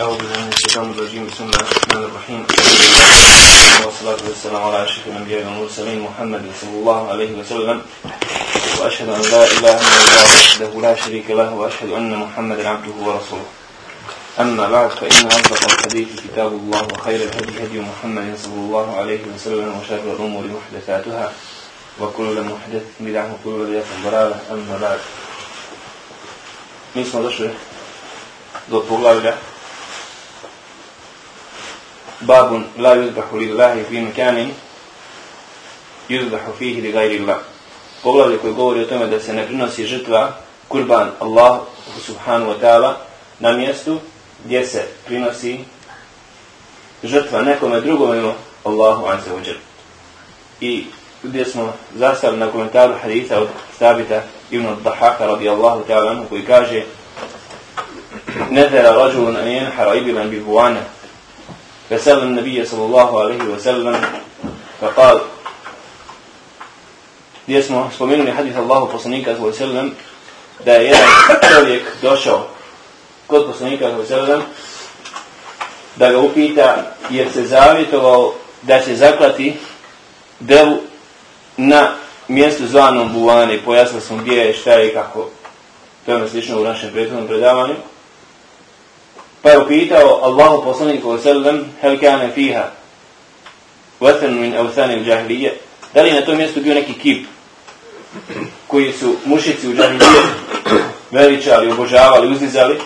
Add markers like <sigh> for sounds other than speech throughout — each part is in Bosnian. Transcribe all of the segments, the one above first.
أعوذ بالله من الشيطان الرجيم. بسم الله الرحمن الرحيم. والصلاة والسلام على أشرف الأنبياء والمرسلين محمد صلى الله عليه وسلم. وأشهد أن لا إله إلا الله وحده لا شريك له وأشهد أن محمدا عبده ورسوله. أما بعد فإن أصدق الحديث كتاب الله وخير الهدي هدي محمد صلى الله عليه وسلم وشر الأمور محدثاتها. وكل محدث بدعة وكل بدعة ضلالة أما بعد Mi smo došli do poglavlja babun la yuzbahu lillahi fi makanin yuzbahu fihi li gajri Allah. Poglavlje koje govori o tome da se ne prinosi žrtva kurban Allah subhanahu wa ta'ala na mjestu gdje se prinosi žrtva nekome drugom ima Allahu azza wa jalla. I gdje smo zastali na komentaru haditha od Sabita ibn Dahaka radijallahu ta'ala anhu koji kaže نذر رجل أن ينحر إبلا ببوانه فسأل النبي صلى الله عليه وسلم فقال gdje smo spomenuli hadith Allahu poslanika sallallahu alejhi ve sellem da je jedan čovjek došao kod poslanika sallallahu alejhi ve sellem da ga upita jer se zavjetovao da će zaklati devu na mjestu zvanom Buvane. Pojasnili smo gdje je, šta je i kako. To je ono slično u našem prethodnom predavanju. Pa je upitao Allahu poslaniku sallam hel kana fiha vatan min awthan al-jahiliyya da li na tom mjestu bio neki kip koji su mušici u džahilije veličali, obožavali, uznizali?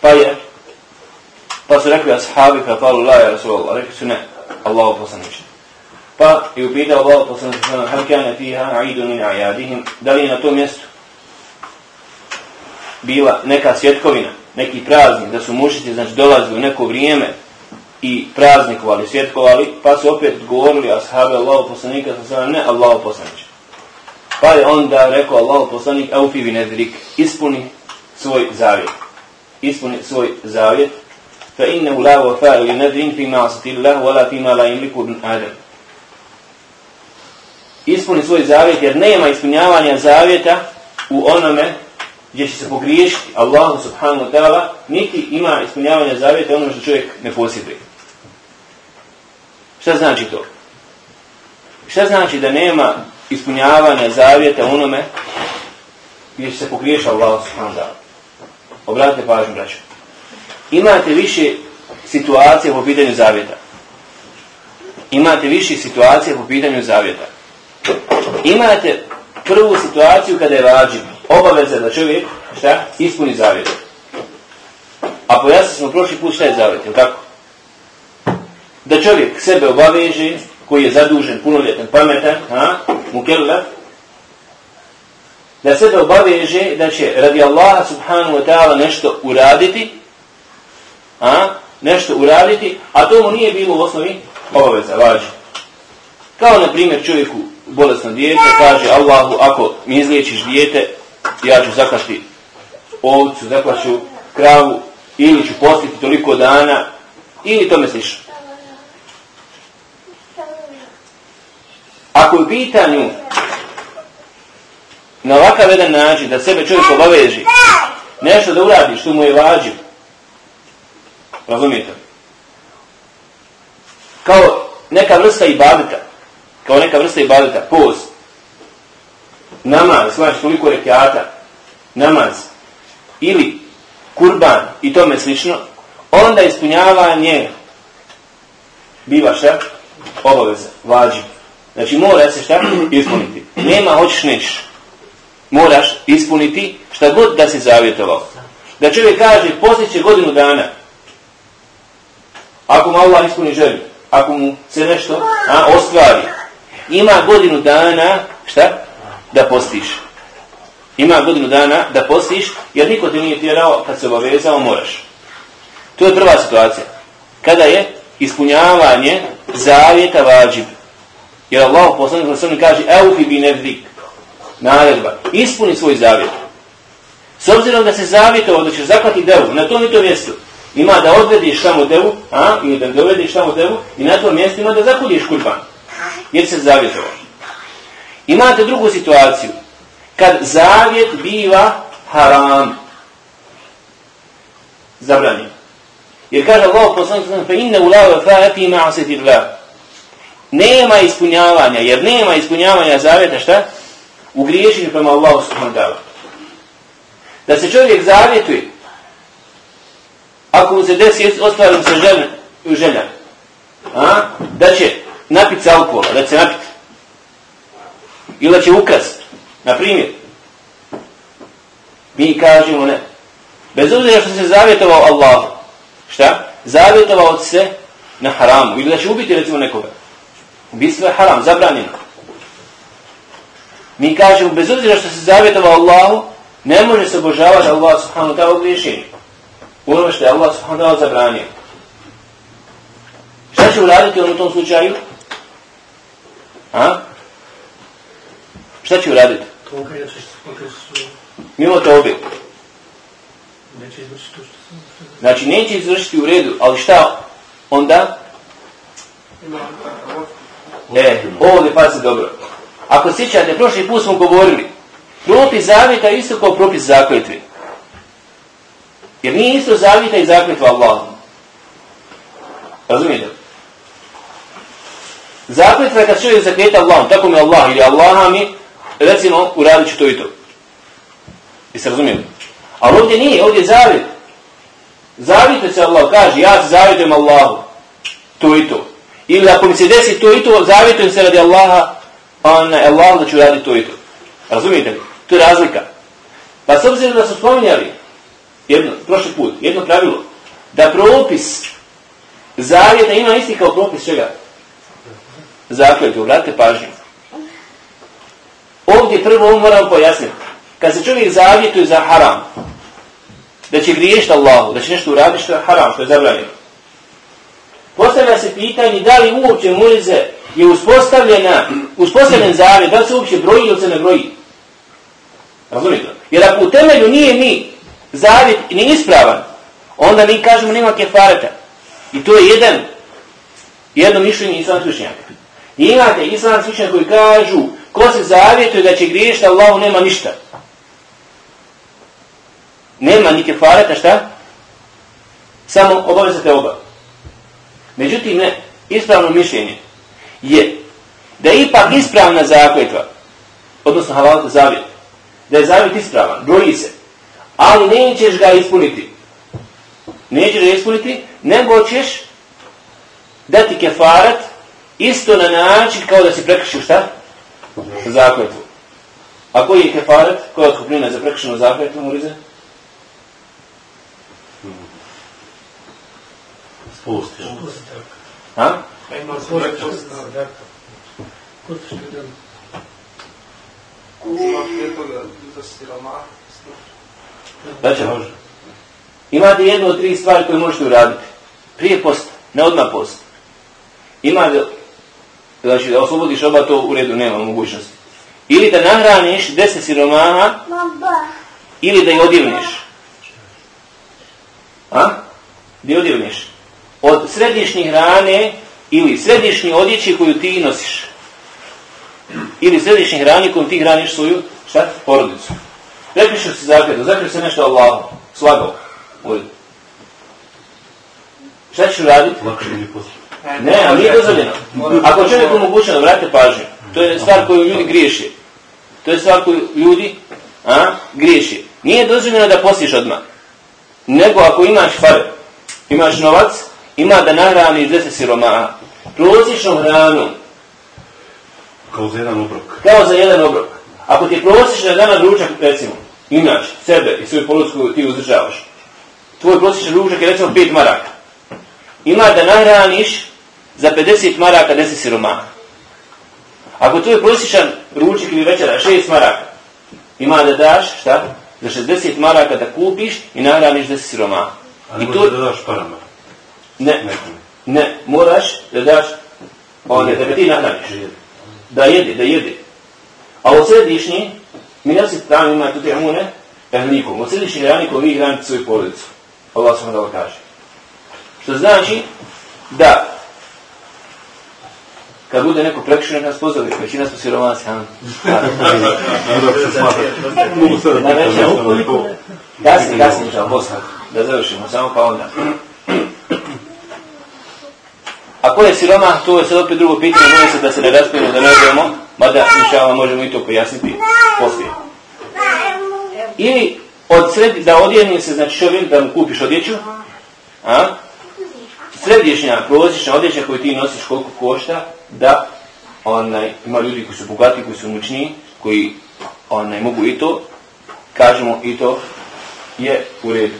pa je pa su rekli ashabi fa qalu la ja rasulullah rekli su ne Allahu poslaniče pa je upitao Allahu poslaniku sallam hel kana fiha aidun min a'yadihim da li na tom mjestu bila neka svjetkovina neki praznik, da su mušici znači, dolazili u neko vrijeme i praznikovali, svjetkovali, pa su opet govorili ashabi Allahu poslanika, sa ne Allahu poslaniče. Pa je onda rekao Allahu poslanik, aufi vi nedrik, ispuni svoj zavjet. Ispuni svoj zavjet. Fa inne u lavu fa'u li nedrin fi ma'asati Allah, wala fi ma la imliku bin Adam. Ispuni svoj zavjet, jer nema ispunjavanja zavjeta u onome gdje će se pogriješiti Allahu subhanahu wa ta'ala, niti ima ispunjavanja zavjeta ono što čovjek ne posjeduje. Šta znači to? Šta znači da nema ispunjavanja zavjeta onome gdje će se pogriješiti Allahu subhanahu wa ta'ala? Obratite pažnju, braću. Imate više situacije po pitanju zavjeta. Imate više situacije po pitanju zavjeta. Imate prvu situaciju kada je vađiv obaveza da čovjek šta, ispuni zavjet. A pojasni smo prošli put šta je zavjet, je tako? Da čovjek sebe obaveže, koji je zadužen, punoljetan, pametan, ha, mukella, da sebe obaveže da će radi Allaha subhanahu wa ta'ala nešto uraditi, a, nešto uraditi, a to mu nije bilo u osnovi obaveza, važi. Kao na primjer čovjeku bolesno dijete kaže Allahu ako mi izliječiš dijete ja ću zaklašti ovcu, zaklašću kravu ili ću postiti toliko dana ili to misliš. Ako je u pitanju na ovakav jedan način da sebe čovjek obaveži nešto da uradi što mu je vađiv razumijete kao neka vrsta ibadeta kao neka vrsta ibadeta post namaz, znači koliko rekiata, namaz, ili kurban i tome slično, onda ispunjavanje biva šta? Obaveza, vađi. Znači mora se šta? Ispuniti. Nema hoćeš nećeš. Moraš ispuniti šta god da si zavjetovao. Da čovjek kaže, poslije godinu dana, ako mu Allah ispuni želju, ako mu se nešto a, ostvari, ima godinu dana, šta? da postiš. Ima godinu dana da postiš, jer niko ti nije tjerao kad se obavezao, moraš. To je prva situacija. Kada je ispunjavanje zavjeta vađib. Jer Allah poslanik na srni kaže Eufi bi nevdik. Naredba. Ispuni svoj zavjet. S obzirom da se zavjetovao da ćeš zaklati devu na tom i tom mjestu, ima da odvediš samo devu, a, ili da dovediš samo devu, i na tom mjestu ima da zakudiš kurban. Jer se zavjetovao. Imate drugu situaciju. Kad zavjet biva haram. Zabranjen. Jer kaže Allah poslanik sallam, fa inne ulava fa'ati ma'asiti Allah. Nema ispunjavanja, jer nema ispunjavanja zavjeta šta? U griješenju prema Allahu subhanahu ta'ala. Da se čovjek zavjetuje, ako mu se desi, ostvarim se žena, žena a, da će napit se alkohola, da će napiti. Ili da će ukrast, na primjer. Mi kažemo ne. Bez obzira što se zavjetovao Allah, šta? Zavjetovao se na haramu. Ili da će ubiti recimo nekoga. Ubistvo je haram, zabranjeno. Mi kažemo, bez obzira što se zavjetovao Allahu, ne može se obožavati Allah subhanahu ta'ala u griješenju. Ono što je Allah subhanahu ta'ala zabranio. Šta će uraditi on u tom slučaju? A? Šta će uraditi? Mimo tobe. Neće izvršiti to što sam... Znači, neće izvršiti u redu, ali šta onda? E, ovdje pazi dobro. Ako sjećate, prošli put smo govorili, propis zavjeta je isto kao propis zakletve. Jer nije isto zavjeta i zakletva Allah. Razumijete? Zakletva je kad čovjek zakljeta Allah, tako mi Allah ili Allaha mi, recimo, uradit ću to i to. I se razumijete? Ali ovdje nije, ovdje je zavjet. Zavjetuje se Allah, kaže, ja se zavjetujem Allahu. To i to. Ili ako mi se desi to i to, zavjetujem se radi Allaha, on Allah da ću raditi to i to. Razumijete li? To je razlika. Pa s obzirom da su spominjali jedno, prošli put, jedno pravilo, da propis zavjeta ima isti kao propis čega? Zakljeti, Vratite pažnju. Ovdje prvo moram pojasniti. Kad se čovjek zavjetuje za haram, da će griješiti Allahu, da će nešto uraditi što je haram, što je zabranjeno. Postavlja se pitanje da li uopće mulize je uspostavljena, uspostavljen zavjet, da li se uopće broji ili se ne broji. Razumite? Jer ako u temelju nije ni zavjet ni ispravan, onda mi kažemo nema kefareta. I to je jedan, jedno mišljenje islam slušnjaka. I imate islam slušnjaka koji kažu ko se zavjetuje da će griješiti Allahu nema ništa. Nema ni kefareta, šta? Samo obavezate oba. Međutim, ne, ispravno mišljenje je da je ipak ispravna zakljetva, odnosno halalta zavjet, da je zavjet ispravan, broji se, ali nećeš ga ispuniti. Nećeš ga ispuniti, nego ćeš dati kefarat isto na način kao da si prekršio šta? Zakletvu. A koji je kefarat? Koja je otkupljena za prekršenu zakletvu, Murize? Pusti. Ha? Znači, može. Imate jednu od tri stvari koje možete uraditi. Prije posta, ne odmah posta. Ima da, znači da oslobodiš oba to u redu, nema mogućnosti. Ili da nahraniš deset siromaha, ili da ih odjevniš. A? Da ih. Od središnje hrane ili središnje odjeći koju ti nosiš. Ili središnje hrane kojom ti hraniš svoju, šta? Porodicu. Prepišu se zakretu, zakretu se nešto Allahu, slagao. Šta ćeš uraditi? Lakše ili poslije. Ne, ali nije dozvoljeno. Ako čovjek omogućeno, vrate pažnju. To je stvar koju ljudi griješi. To je stvar koju ljudi a, griješi. Nije dozvoljeno da postiš odmah. Nego ako imaš pare, imaš novac, ima da nahraniš deset siromaha. Prosječnom hranu. Kao za jedan obrok. Kao za jedan obrok. Ako ti je prosječna dana ručak, recimo, imaš sebe i svoju polucku ti uzdržavaš. Tvoj prosječan ručak je recimo 5 maraka. Ima da nahraniš za 50 maraka 10 siromaha. Ako tvoj prosječan ručak ili večera 6 maraka, ima da daš, šta? Za 60 maraka da kupiš i nahraniš 10 siromaha. A ne I možeš to, da daš parama. ne, ne, moraš da daš, one, da ti nahraniš. Da jede, da jede. A od središnji, mi ne se tamo ima tu te amune, ehlikom. Od središnji hranikom vi hranite svoju porodicu. Allah sam da kaže. Što znači da kad bude neko prekršen, nas pozovi, većina siromasi. Mogu sada Na veće ukoliko... Kasni, kasni, žal, Bosna. Da završimo, samo pa onda. A ko je siroma, to je sad opet drugo pitanje, može se da se ne raspijemo, da ne odijemo, mada, inšala, možemo i to pojasniti poslije. Ili od sredi, da odjeni se, znači čovjek, da mu kupiš odjeću, a? središnja, prosječna odjeća koju ti nosiš koliko košta, da onaj, ima ljudi koji su bogati, koji su mučniji, koji onaj, mogu i to, kažemo i to je u redu.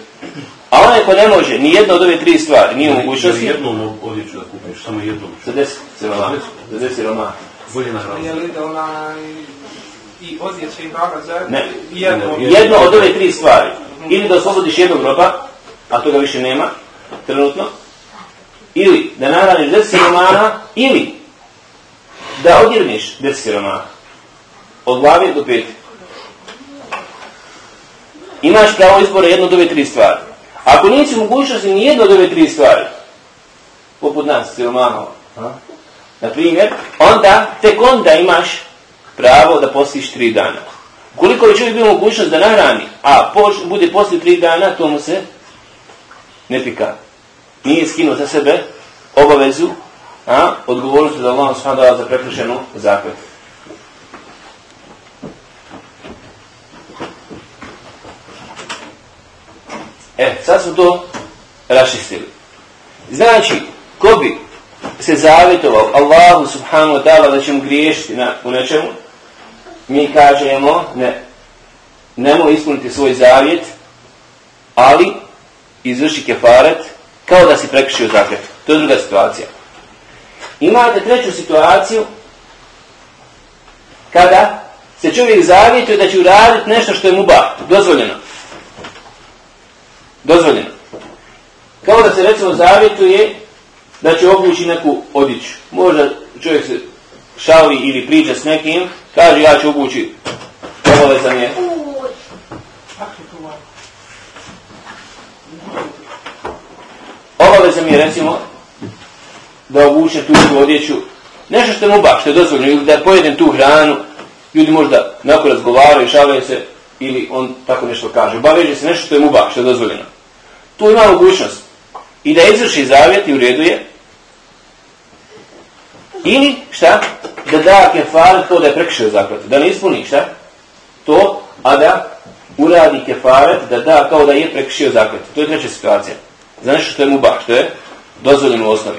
A onaj ko ne može, ni jedna od ove tri stvari, nije u mogućnosti, jednom odjeću da kupiš, samo jednom. za deset siroma, za deset siroma. Bolje na hranu. Je li da ona i odjeća i hrana zajedno? Ne. Jedno. Ne, Jedno od ove tri stvari. Ili da oslobodiš jednog roba, a toga više nema, trenutno. Ili da nahraniš deset siromana, ili da odjevniš deset siromana. Od glave do peti. Imaš pravo izbora jedno od ove tri stvari. Ako nisi mogućnosti ni jedno od ove tri stvari, poput nas, siromanova, a? na primjer, onda, tek onda imaš pravo da postiš tri dana. Koliko je čovjek bio mogućnost da nahrani, a poč, bude poslije tri dana, to mu se ne pika. Nije skinuo za sebe obavezu, a, odgovornosti za Allah sada za prekršenu zakletu. E, sad smo to rašistili. Znači, ko bi se zavjetovao Allahu subhanahu wa ta'ala da će mu griješiti na, u nečemu, mi kažemo ne, nemoj ispuniti svoj zavjet, ali izvrši kefaret kao da si prekršio zaklet. To je druga situacija. Imate treću situaciju kada se čovjek zavjetuje da će uraditi nešto što je mu ba, dozvoljeno. Dozvoljeno. Kao da se recimo zavjetuje da će obući neku odjeću. Možda čovjek se šali ili priča s nekim, kaže ja ću obući, obavezan je. Obavezan je recimo da obuče tu odjeću, nešto što je muba, što je dozvoljeno, ili da pojedem tu hranu, ljudi možda nakon razgovaraju, šavaju se, ili on tako nešto kaže. Obaveže se nešto što je muba, što je dozvoljeno. Tu ima mogućnost i da izvrši zavjet i u redu je, ili šta? Da da kefaret to da je prekšio zakletu, da ne ispuni šta? To, a da uradi kefaret, da da kao da je prekšio zakletu. To je treća situacija. Za nešto što je muba, što je dozvoljeno u osnovi.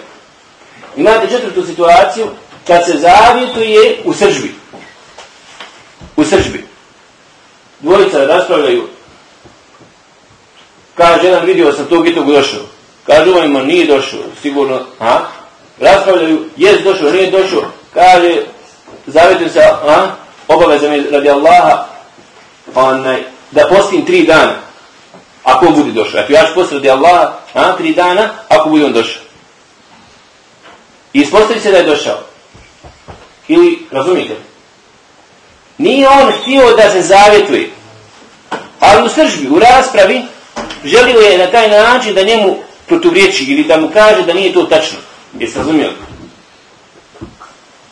Imate četvrtu situaciju, kad se zavjetuje u sržbi. U sržbi. Dvojica raspravljaju. Kaže, jedan vidio sam tog i tog došao. Kaže, ovaj ima nije došao, sigurno, a? Raspravljaju, jest došao, nije došao. Kaže, zavjetujem se, a? Obaveza mi radi Allaha, onaj, da postim tri dana. Ako on bude došao. Ako ja ću postati radi Allaha, a? Tri dana, ako bude on došao. I ispostavi se da je došao. Ili, razumijete? Nije on htio da se zavjetuje. Ali u sržbi, u raspravi, želio je na taj način da njemu protuvriječi ili da mu kaže da nije to tačno. Jeste razumijeli?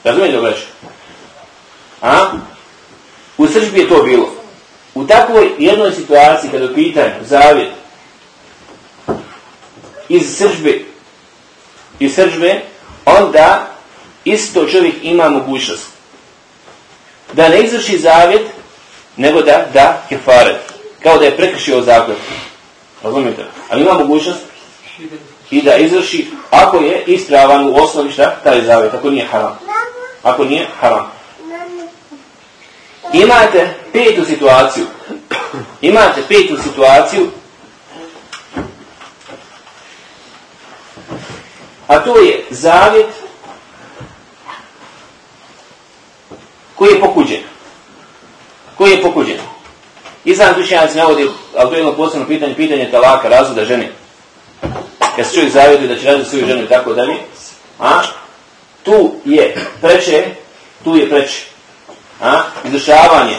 Razumijete obraću? A? U sržbi je to bilo. U takvoj jednoj situaciji kada je pitanje zavjet iz sržbe iz sržbe, onda isto čovjek ima mogućnost da ne izvrši zavjet, nego da da kefaret. Kao da je prekršio zakon. Razumijete? Ali ima mogućnost i da izvrši, ako je ispravan u osnovi šta, taj zavjet, ako nije haram. Ako nije haram. Imate petu situaciju. Imate petu situaciju. A to je zavjet koji je pokuđen. Koji je pokuđen. Izan učenjaci navodi, ali to je jedno posebno pitanje, pitanje talaka, razvoda žene. Kad se čovjek zavjetuje da će razviti svoju ženu i tako dalje, a tu je preče, tu je preče. A? Izvršavanje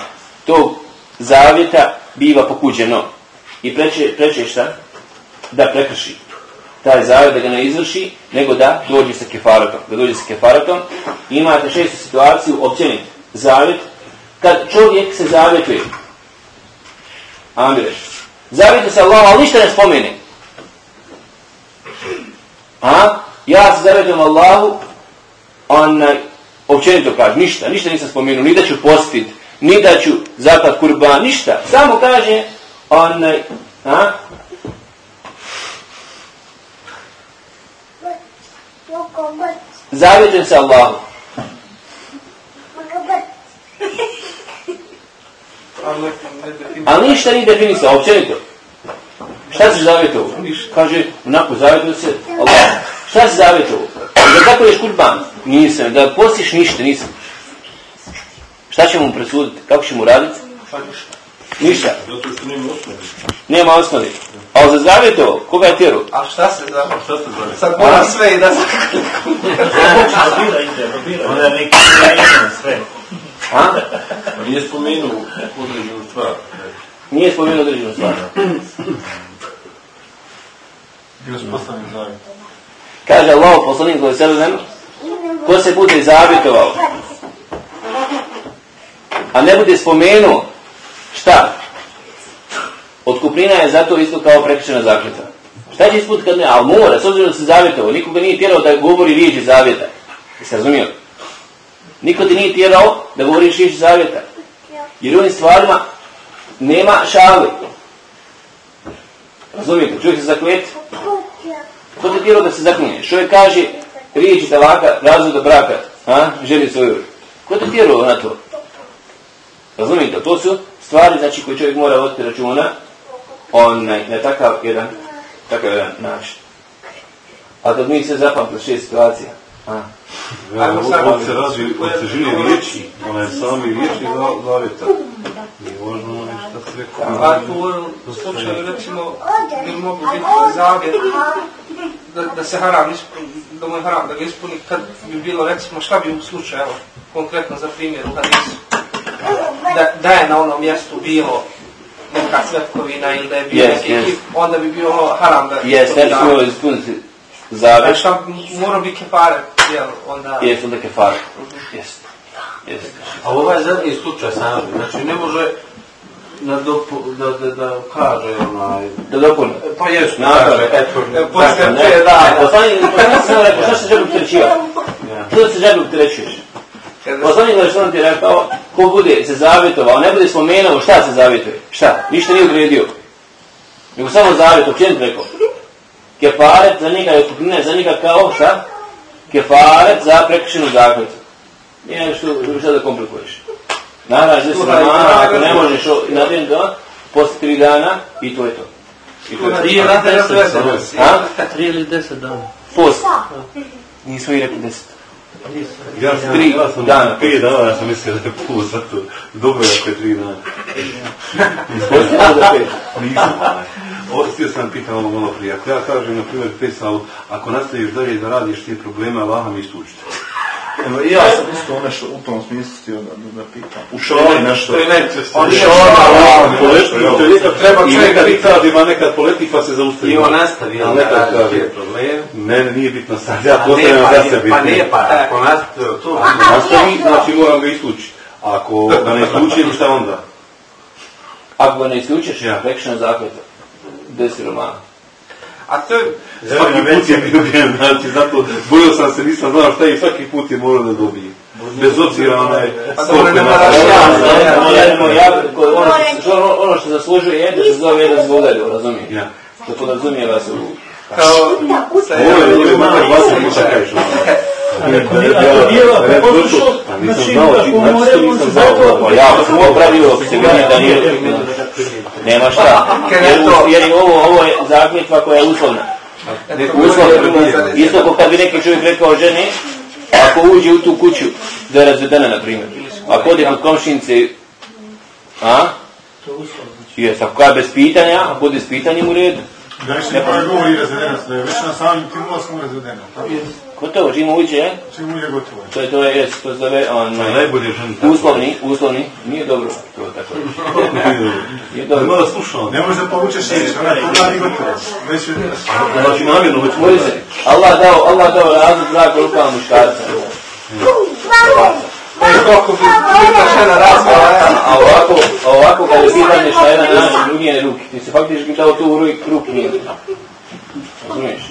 tog zavjeta biva pokuđeno. I preče, preče šta? Da prekrši taj zavjet da ga ne izvrši, nego da dođe sa kefaratom. Da dođe sa kefaratom. Imate šestu situaciju, općenit, zavjet, kad čovjek se zavjetuje. Amireš. Zavjetuje se Allah, ali ništa ne spomene. A? Ja se zavjetujem Allahu, onaj, općenito kaže, ništa, ništa nisam spomenuo, ni da ću postit, ni da ću zapat kurban, ništa. Samo kaže, onaj, a? Zavjetujem se Allahu. Ali ništa nije definisao, općenito. Šta si zavjetovao? Kaže, onako, zavjetovao se Allah. Šta si zavjetovao? Da tako ješ kurban? Nisam. Da postiš ništa, nisam. Šta ćemo mu presuditi? Kako ćemo raditi? Pa ništa. Ništa. Zato što nema osnovi. Nema osnovi. A za zavjetovao, koga je tjeru? A šta se da... Šta se zove? Sad moram sve i da <laughs> se... Probirajte, probirajte. Onda neki ne sve. A? Pa Nije spomenuo određenu stvar. Nije spomenuo određenu stvar. Bio spostavljen zavjet. Kaže Allah, poslanik koji se nem, ko se bude zavjetovao, a ne bude spomenuo, šta? Otkupnina je zato isto kao prekričena zakljeta. Šta će isput kad ne? Ali mora, s obzirom da se zavjetovo, nikoga nije tjerao da govori riječi zavjeta. Jesi razumio? Niko ti nije tjerao da govoriš riječi zavjeta. Jer u ovim stvarima nema šale. Razumijete? Čovjek se zakljeti, Ko te tjerao da se zaklinješ? Čovjek kaže riječi talaka, razvoda braka, a? želi svoju. Ko ti tjerao na to? Razumijete? To su stvari znači, koje čovjek mora voditi računa onaj, na takav jedan, takav jedan način. A kad mi se zapamtili šest situacija, a? Ajmo sad- Ovdje se radi o težini riječi, ona je sami riječi za- zavjeta. Nije važno ono šta se rekao. A tu u ovom slučaju recimo bi mogu biti zavjet da, da se haram ispuni, da mu je haram da ga ispuni kad bi bilo recimo šta bi u slučaju, evo, konkretno za primjer u hadisu, da, da je na onom mjestu bilo neka svetkovina ili da je bio Yes, neki yes. onda bi bilo haram da Jes, ne bi da- smjelo ispuniti da zaveć, šta mora biti kefare, jel, onda... jes onda kefar. Jes. Jes. A ovaj zadnji slučaj sam, znači ne može da, dopu, da, da, da kaže onaj... Da dopuni. Pa jesu, Naravno. kaže, eto, E, Dakle, ne, pet dana, Poslanik, poslanik sam rekao, šta se želi utrećivati? Što se želi utrećuješ? Poslanik Đelešanu ti je rekao, ko bude se zavjetovao, ne bude spomenuo šta se zavjetuje. Šta? Ništa nije odredio. Nego samo zavjet, općenit rekao. Kefaret za njega je otkupnina za njega kao šta? Kefaret za prekršenu zakletu. Nije nešto šta da komplikuješ. Naravno, da se namana, ako ne možeš na den da, posle tri dana, i to je to. I to je to. A? Tri ili deset dana. Post. Nismo i rekli deset. Ja sam, Tri ja sam dana. pet dana, ja sam mislio da je pol, zato dobro je ako je tri dana. Nisam, da Ostio sam pitan ono malo prije. Ako ja kažem, na primjer, Fesalu, ako nastaviš dalje da radiš te probleme, Allaha mi istučite. Evo, i ja sam isto nešto u tom smislu htio da, da, da pitam. U šoli nešto. To je nečesto. On je Allaha, poleti, to je nekad, Treba čovjek nekad biti- i kažem, a nekad poleti pa se zaustavi. I on nastavi, Ali nekad radi kaže, te probleme. ne, ne, nije bitno sad, ja ne, postavljam pa za nije- sebe. Pa nije pa, ako nastavi to, Nastavi, znači moram ga istući. Ako ga ne istučim, šta onda? Ako ga ne isključiš, Ja. prekršena zakleta. Desi romana. A to je, Svaki put je bio bijen, znači, zato bojio sam se, nisam znao šta je i svaki put je morao da dobije. Bez obzira onaj Pa ne na moraš Ja, ono što, što, ono što zaslužuje je da se zove jedan zvodario, razumijem? Ja. Što podrazumijeva se u... kao, sa Ovo je, ovo je makar vas <laughs> nisam znao. Pa ja sam ovo se vidi da nije... Nema šta. Jer, je ovo, ovo je zakljetva koja je uslovna. Uslovna. Isto kao kad bi neki čovjek rekao ženi, ako uđe u tu kuću, da je razvedena, na primjer. Ako ode kod komšinice, a? To je uslov. Znači, Jes, ako kada bez pitanja, ako ode s pitanjem u redu. Da više ne pa govori razvedenost, da je već na samim tim ulaskom razvedeno. tako? Gotovo, čim uđe, Čim uđe gotovo. to je, to je, jes, to se zove, To je onaj, najbolje ženi tako. uslovni, uslovni, nije dobro, to je tako. <laughs> Nije dobro. malo slušao. Ne može da povučeš riječ, ona je pogledaj gotovo. Već je... Znači namjerno hoću Moji se, Allah dao, Allah dao razlog braku rukama muškarca. E, koliko bi jedna žena razvala. A ovako, a ovako kada je pitanje šta jedan način, drugi je ruki. Ti se faktički dao tu ruki, ruki nije. Razumiješ?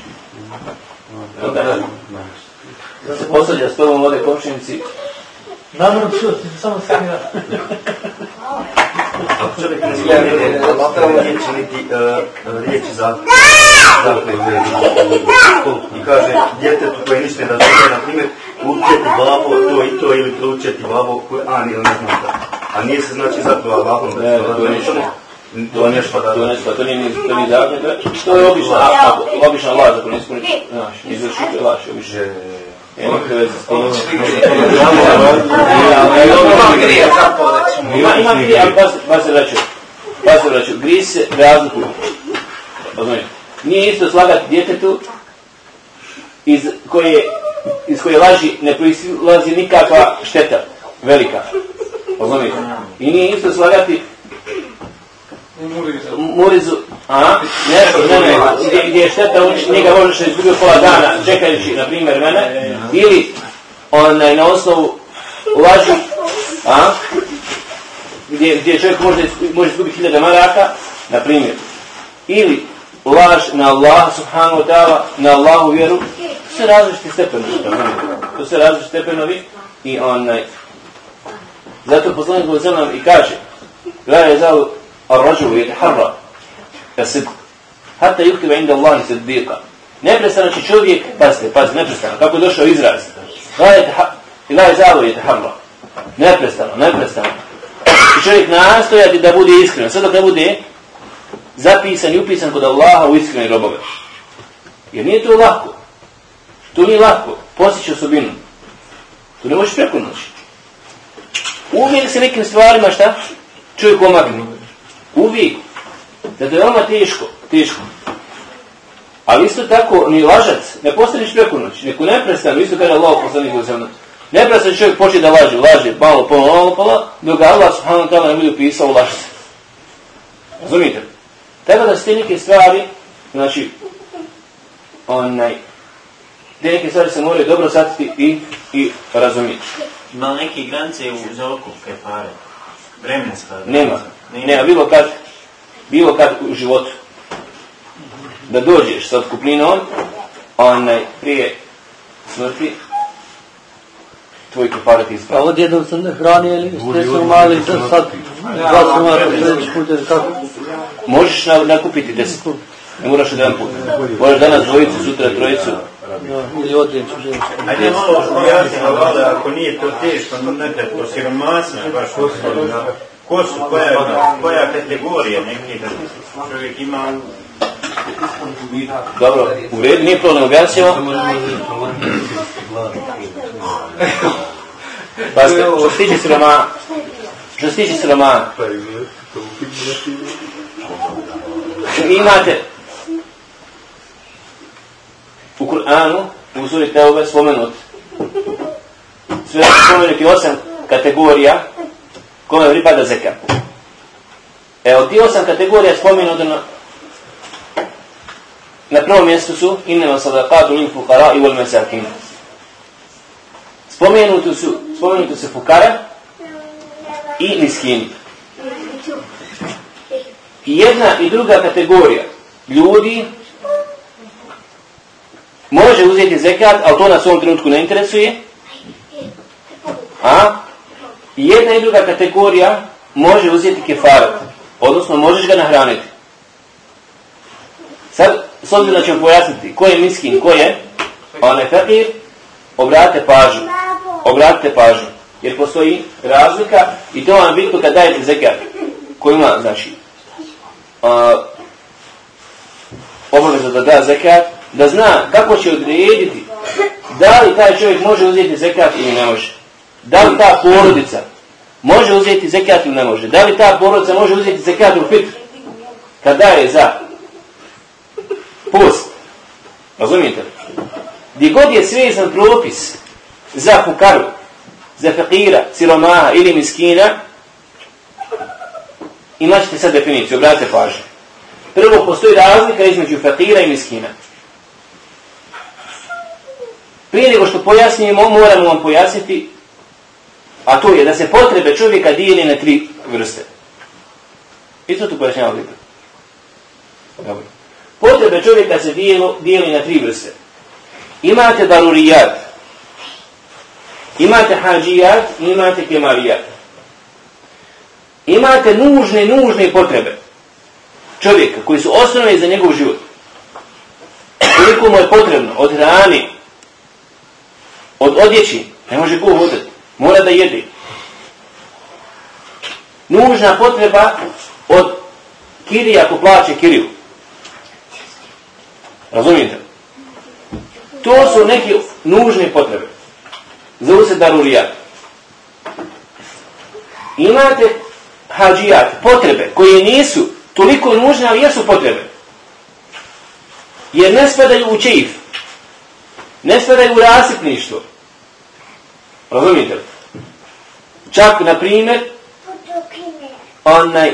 Da se posađa s tobom ode komšinici, Namjerno čuo, ti se samo sanira. Ako čovjek ne smije lateralno riječi niti riječi za dakle, i kaže djetetu koje ništa ne razumije, na primjer, učeti babo to i to ili proučeti babo Kur'an ili ne znam šta. A nije se znači zato Allahom da Ne, se to. To je nešto to je nešto, to nije, ni- to nije zakon, to je, to je obična, obična laž, ako ne ispuniš, znaš, izvrši, to je laž, obično. S tim. Grije zapravo, recimo. Ima, ima grije, ali pas, pas se vraćaju. Pas se vraćaju. Grije se razlikuju. Razumiješ? Nije isto slagati djetetu iz koje, iz koje laži ne proizlazi nikakva šteta velika. Razumijete? I nije isto slagati Murizu, a? Ne, ne, ne, gdje, gdje je šteta, on- njega možeš izgubio pola dana čekajući, na primjer, mene, ili onaj, na osnovu laži, a? Gdje, gdje čovjek može, može izgubiti hiljada maraka, na primjer, ili laž na Allah, subhanahu wa ta'ala, na Allahu vjeru, to se različiti stepenovi, to se različiti stepenovi i onaj, zato poslanik Bog i kaže, gledaj, je الرجل يتحرى الصدق حتى يكتب عند الله صديقا neprestano će čovjek, pazite, pazite, neprestano, kako je došao izraz, la je la je zalo je teharra, neprestano, neprestano. I čovjek nastojati da bude iskren, sve dok ne bude zapisan i upisan kod Allaha u iskreni robove. Jer nije to lako. To nije lako, postići osobinu. To ne možeš preko noći. Uvijek se nekim stvarima šta? Čovjek omagne. Uvijek. Da to je veoma teško, teško. Ali isto tako, ni lažac, ne postaniš preko noći, neko neprestano, isto kada je Allah poslanik u zemlju. Neprestano čovjek počne da laže, laže, malo, pola, malo, pola, dok ga Allah subhanahu wa ta'ala ne bude upisao u lažce. Treba da ste neke stvari, znači, onaj, te neke stvari se moraju dobro satiti i, i razumjeti. Ima neke granice u za oko kefare? Vremenska? Nema. Nema, bilo kad, bilo kad u životu. Da dođeš sa otkuplinom, onaj, prije smrti, tvoj kefaret A ispravo. ovo djedom sam ne hranio ili ste su mali za sad dva sam mali sljedeći put kako? Možeš na, nakupiti deset. Ne moraš jedan put. Možeš danas dvojicu, sutra trojicu. Ja, ili živjeti. Ajde malo pojasni, vale, ako nije to teško, nekako siromasno, baš osobno. Ko su, koja, koja kategorija neki da čovjek ima Dobro, u redu, nije problem, objasnimo. Pa što se tiče siroma, što se tiče siroma, imate u Kur'anu, u suri Teube spomenut, sve su spomenuti osam kategorija kome pripada zekat. E, od tih osam kategorija spomenuto na, na prvom mjestu su innema sadaqatu lil fukara i wal masakin. Spomenuti su, spomenuti su fukara i miskini. I jedna i druga kategorija ljudi može uzeti zekat, ali to nas u ovom trenutku ne interesuje. A? I jedna i druga kategorija može uzeti kefarat, odnosno možeš ga nahraniti. Sad, s obzirom da ćemo pojasniti ko je miskin, ko je onaj fakir, obratite pažnju. Obratite pažnju. Jer postoji razlika i to vam bitno kad dajete zekat koji ima, znači, a, obaveza da da zekat, da zna kako će odrediti da li taj čovjek može uzeti zekat ili ne može. Da li ta porodica može uzeti zekat ili ne može. Da li ta porodica može uzeti zekat u fitr kad daje za post. Razumijete? Gdje god je svezan propis za fukaru, za fakira, siromaha ili miskina, imat ćete sad definiciju, obratite pažnje. Prvo, postoji razlika između fakira i miskina. Prije nego što pojasnimo, moramo vam pojasniti, a to je da se potrebe čovjeka dijeli na tri vrste. Isto tu pojašnjava Libra. Dobro. Potrebe čovjeka se dijelo, dijeli na tri vrste. Imate darurijat, imate hađijat i imate kemalijat. Imate nužne, nužne potrebe čovjeka koji su osnovne za njegov život. Koliko mu je potrebno od hrane, od odjeći, ne može go hodati, mora da jede. Nužna potreba od kirija ako plaće kiriju. Razumijete? To su neke nužne potrebe. Zovu se darurijat. Imate hađijat, potrebe koje nisu toliko nužne, ali jesu potrebe. Jer ne spadaju u čeif. Ne spadaju u rasipništvo. Razumite li? Čak, na primjer, onaj,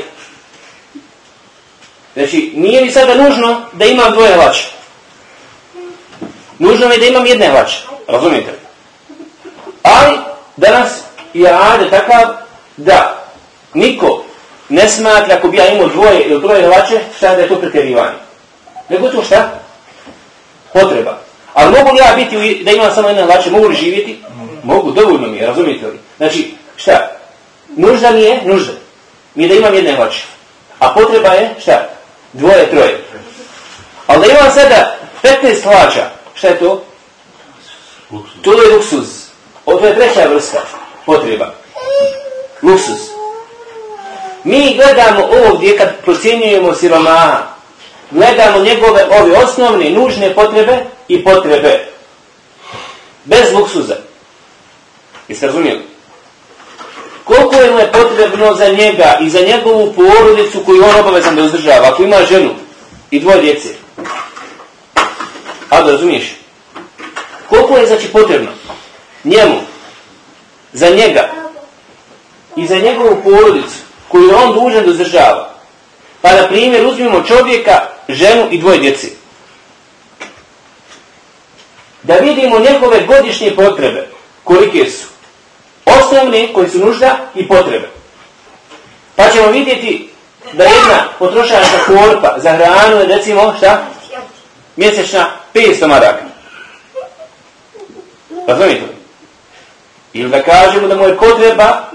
znači, nije mi sada nužno da imam dvoje hlače. Nužno mi je da imam jedne hlače. Razumite li? Ali, danas je ade takav da niko ne smatra ako bi ja imao dvoje ili troje hlače, šta da je to pretjerivanje. Nego to šta? Potreba. Ali mogu li ja biti, da imam samo jedne hlače, mogu li živjeti? Mogu, dovoljno mi je, razumijete li? Znači, šta? Nužda mi je, nužda. Mi je da imam jedne hlače. A potreba je, šta? Dvoje, troje. Ali da imam sada 15 hlača, šta je to? To je luksuz. Ovo je treća vrsta potreba. Luksuz. Mi gledamo ovdje kad procjenjujemo siromaha. Gledamo njegove ove osnovne, nužne potrebe i potrebe. Bez luksuza. Jeste razumijeli? Koliko je mu je potrebno za njega i za njegovu porodicu koju on obavezan da uzdržava, ako ima ženu i dvoje djece? A da razumiješ? Koliko je znači potrebno njemu, za njega i za njegovu porodicu koju je on dužan da uzdržava? Pa na primjer uzmimo čovjeka, ženu i dvoje djece. Da vidimo njegove godišnje potrebe, kolike su osnovne koje su nužda i potrebe. Pa ćemo vidjeti da jedna potrošačka korpa za hranu je recimo šta? Mjesečna 500 maraka. Razumite? Ili da kažemo da mu je potreba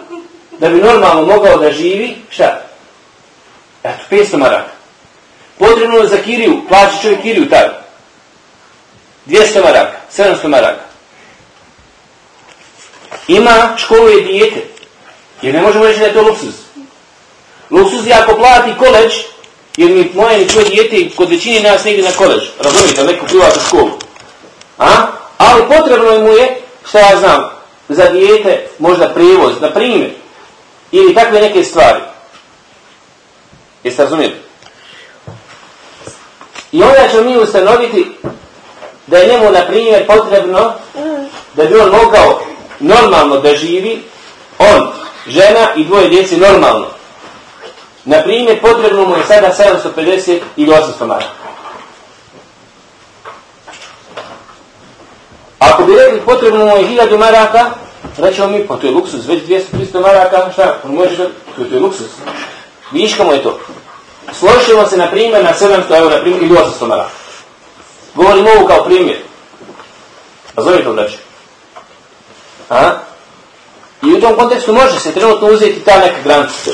da bi normalno mogao da živi, šta? Eto, 500 maraka. Potrebno je za kiriju, plaći čovjek kiriju taj. 200 maraka, 700 maraka ima školu i dijete. Jer ne možemo reći da je to luksuz. Luksuz je ako plati koleđ, jer mi moje ni tvoje dijete kod većine nas negdje na koleđ. Razumite, neku privatu školu. A? Ali potrebno mu je, što ja znam, za dijete možda prijevoz, na primjer. Ili takve neke stvari. Jeste razumijeli? I onda ćemo mi ustanoviti da je njemu, na primjer, potrebno da bi on mogao normalno da živi, on, žena i dvoje djeci normalno. Na primjer, potrebno mu je sada 750 ili 800 maraka. Ako bi rekli potrebno mu je 1000 maraka, rećemo mi, pa to je luksus, već 200-300 maraka, šta, on može da, to to je luksus. Viška mu je to. Složimo se, na primjer, na 700 eura, na primjer, ili 800 maraka. Govorim ovo kao primjer. Razumite to, braće? A? I u tom kontekstu može se trenutno uzeti ta neka granica.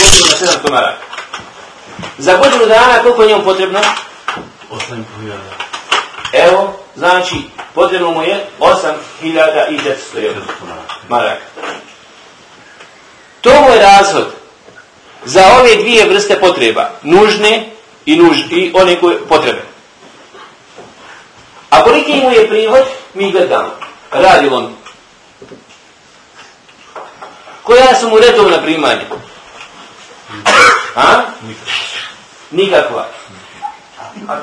Godinu na 700 maraka. Za godinu dana koliko je njemu potrebno? 8.000. Evo, znači, potrebno mu je 8.400 maraka. To mu je razhod za ove dvije vrste potreba. Nužne i, nuž, i one koje potrebe. A koliki mu je prihod, mi gledamo. Radi on Koja su mu redovna primanja? A? Nikakva. A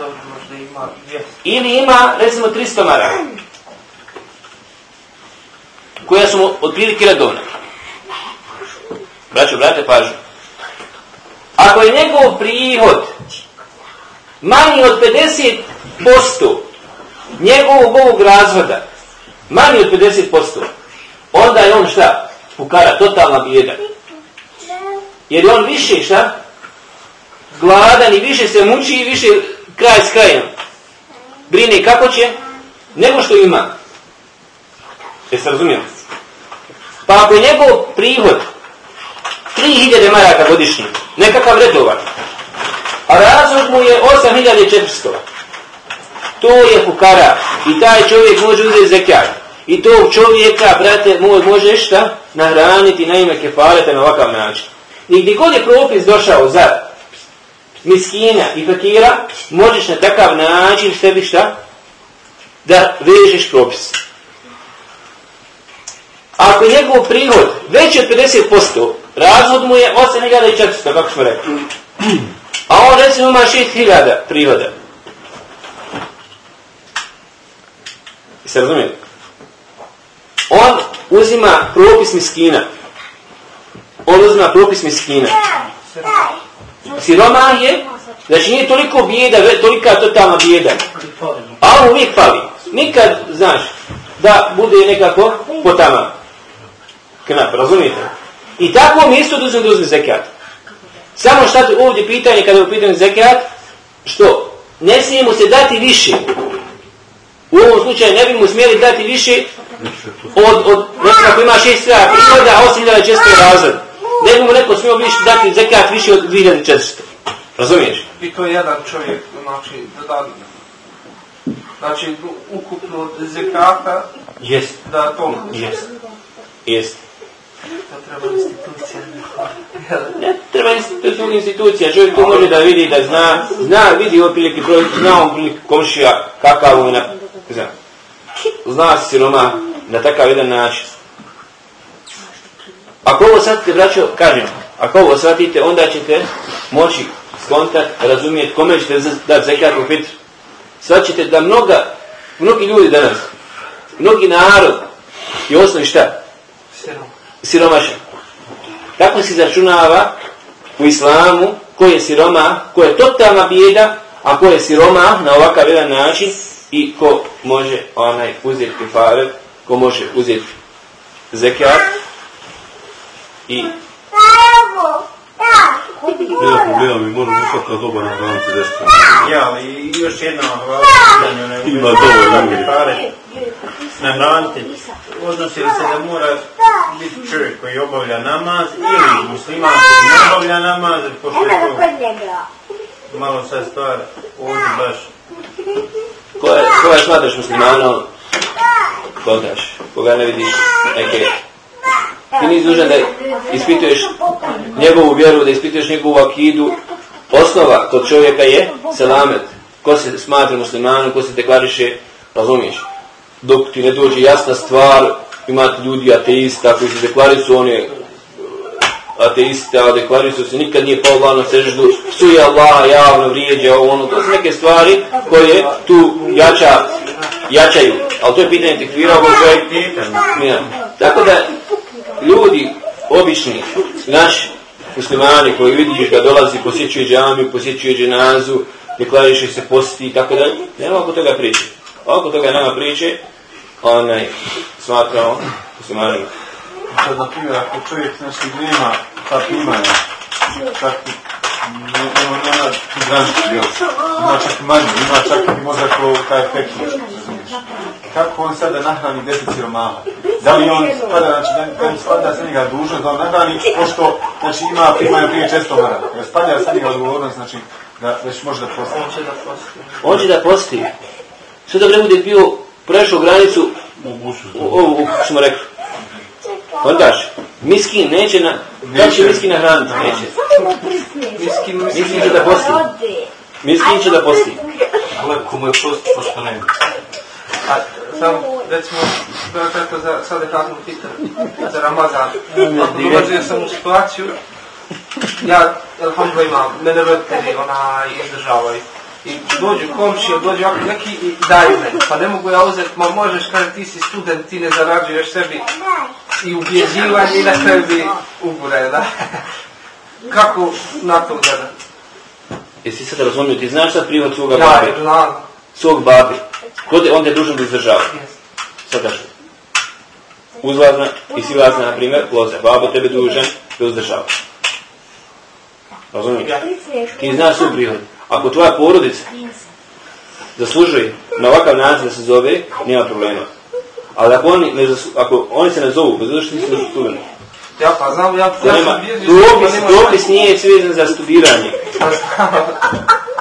ima 200. Ili ima, recimo, 300 maraka. Koja su mu otprilike redovna. Braćo, brate, pažu. Ako je njegov prihod manji od 50% njegovog ovog razvoda, manji od 50%, onda je on šta? Fukara, totalna bijeda. Jer je on više šta? Gladan i više se muči i više kraj s krajem. Brine kako će, nego što ima. Jeste razumijeli? Pa ako je njegov prihod 3000 maraka godišnji, nekakav redovan, a razvod mu je 8400, to je fukara i taj čovjek može uzeti zekijat. I tog čovjeka, brate, moj, može šta? Nahraniti na ime kefaleta na ovakav način. I gdje god je propis došao za miskina i fakira, možeš na takav način sebi šta? Da vežeš propis. Ako je njegov prihod veći od 50%, razvod mu je 8400, kako smo rekli. A on recimo ima 6000 prihoda. Se razumije? On uzima propis miskina. On uzima propis miskina. Siromah je, znači nije toliko bijeda, tolika totalna bijeda. A on uvijek pali. Nikad, znaš, da bude nekako potama. Knap, razumijete? I tako mi isto da uzme zekat. Samo šta ovdje pitanje kada je u pitanju zekat, što ne smijemo se dati više. U ovom slučaju ne bi mu smjeli dati više od, od nekada koji ima šest straja prihoda, a osim da često razred. Ne bi mu neko smio više dati zekat više od 2400. Razumiješ? I to je jedan čovjek, znači, da znači, ukupno od zekata, jest. da to jest. Jest. To treba institucija. Ne treba institucija, institucija. Čovjek to može da vidi, da zna, zna, vidi ovo prilike, zna on prilike komšija, kakav mu na, zna, se siroma na takav jedan način. Ako ovo shvatite, braćo, kažem, ako ovo shvatite, onda ćete moći skontat, razumijeti kome ćete dati zekat u fitru. Shvaćete da mnoga, mnogi ljudi danas, mnogi narod je osnovi šta? Siromašan. Kako se začunava u islamu ko je siroma, ko je totalna bijeda, a ko je siroma na ovakav jedan način i ko može onaj uzeti kifaret, ko može uzeti zekat i Nema problema, mi moramo ipak na dobar nahraniti deset. Ja, ali i još jedno hvala Ima dovoljno. Nahraniti. Odnosi li se da mora biti čovjek koji obavlja namaz ili musliman koji ne obavlja namaz, pošto je to malo sad stvar ovdje baš. Koja, koja smatraš muslimanom, kontraš, koga ne vidiš neke ti nisi dužan da ispituješ njegovu vjeru, da ispituješ njegovu akidu. Osnova kod čovjeka je selamet. Ko se smatra muslimanom, ko se deklariše, razumiješ. Dok ti ne dođe jasna stvar, imate ljudi ateista koji se deklarisu, oni ateista, a deklarisu se nikad nije pao glavno seždu, psuje Allah, javno vrijeđa, ono, to su neke stvari koje tu jača, jačaju. Ali to je pitanje tekvira, ovo je Tako da, ljudi obični, naši muslimani koji vidiš da dolazi, posjećuje džamiju, posjećuje dženazu, deklariše se posti i tako dalje, nema oko toga priče. Oko toga nema priče, onaj, smatrao muslimanima. Sad, na primjer, ako čovjek znači nema ta primanja, čak nema nema granični još, ima čak manje, ima čak i možda ko taj efekt, kako on sada nahrani deset siromaha? Da li on spada, znači, da li spada sa njega dužnost da on nahrani, pošto, znači, ima primanja prije često mara. Jer spada sa njega odgovornost, znači, da već može da posti. On će da posti. On će da posti. Sve dobro bude bio prešao granicu, ovu, kako smo rekli. Ondaš, miskin neće na... Da će miskin nahraniti? Neće. Miskin, Miskin će da posti. Miskin će da posti. Ale komu je post, pošto ne. A sam, recimo, to je tako za, sad je za Ramazan. Ako dolazio sam u situaciju, ja, alhamdulillah, imam, mene roditelji, ona izdržavaju. I dođu komšije, dođu ovako neki i daju meni. Pa ne mogu ja uzeti, ma možeš, kaže, ti si student, ti ne zarađuješ sebi i ubjeđivanje i na kraju bi ugure, <laughs> da. Kako na to gleda? Jesi sad razumio, ti znaš sad prihod svoga Ja, babi? znam. Svog babi. Ko te, on te je dužan da izdržava? Sad daš. Uzlazna i silazna, na primjer, loza. Babo tebe dužan da uzdržava. Razumiješ? Ti znaš svoj prihod. Ako tvoja porodica zaslužuje na ovakav način da se zove, nema problema. Ali ako oni, ne zaslu, ako oni se ne zovu, bez zato što student, Ja pa znam, ja, ja nema, sam biznis, dopis, pa dopis nije svezan za studiranje.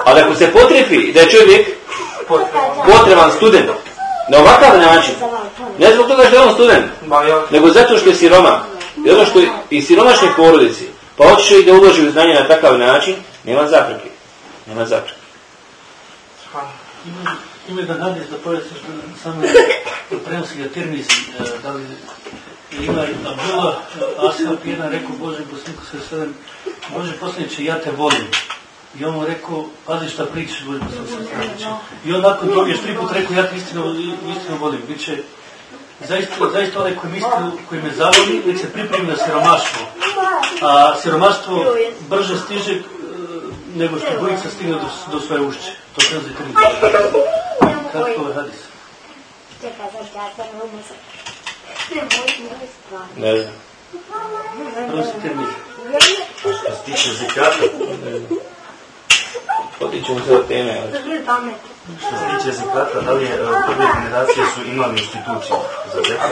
Ali ako se potrefi da je čovjek potreban student na ovakav način, ne zbog toga što je on student, nego zato što je siroma, zato što je i siromašne porodici, pa hoćeš i da uloži u znanje na takav način, nema zapreke. Nema zapreke. Ima, ima jedan hadis da pojasniš da samo prenosi ga Tirmizi, e, da li ima Abdullah e, Ashab jedan rekao Bože poslaniku sve sedem, Bože poslaniče ja te volim. I on mu rekao, pazi šta pričaš Bože poslaniku sve sedem. I on nakon toga još tri put rekao, ja te istinu, istinu volim. Biće, zaista, zaista onaj koji misli, koji me zavoli, nek se pripremi na siromaštvo. A siromaštvo brže stiže nego što bojica stigne do, do svoje ušće. To se nazi Tirmizi. Kako je hadis? Ne znam. Prenosi Tirmizi. Što se tiče zekata, Potičemo se od teme. što se tiče zekata, da li je, e, prve generacije su imali instituciju za zekat?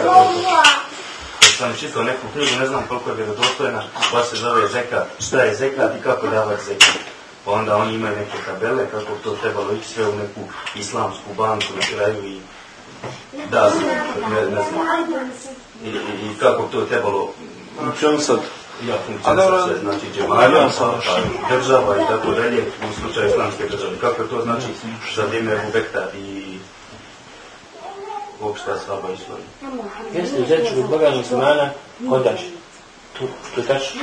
Kad sam čitao neku knjigu, ne znam koliko je vjerodostojna, koja se zove zekat, šta je zekat i kako davati zekat. Pa onda oni imaju neke tabele, kako to trebalo ići sve u neku islamsku banku na kraju i da, ne, ne znam. I, i, i kako to trebalo U čemu sad? Ja sve, znači A džemalija, ja sam pa, pa država i tako dalje, u slučaju islamske države. Kako to znači za vrijeme Bubekta i uopšte slaba istorija? Jeste, uzeti ću Boga muslimana, hodaš. Tu, je tačno.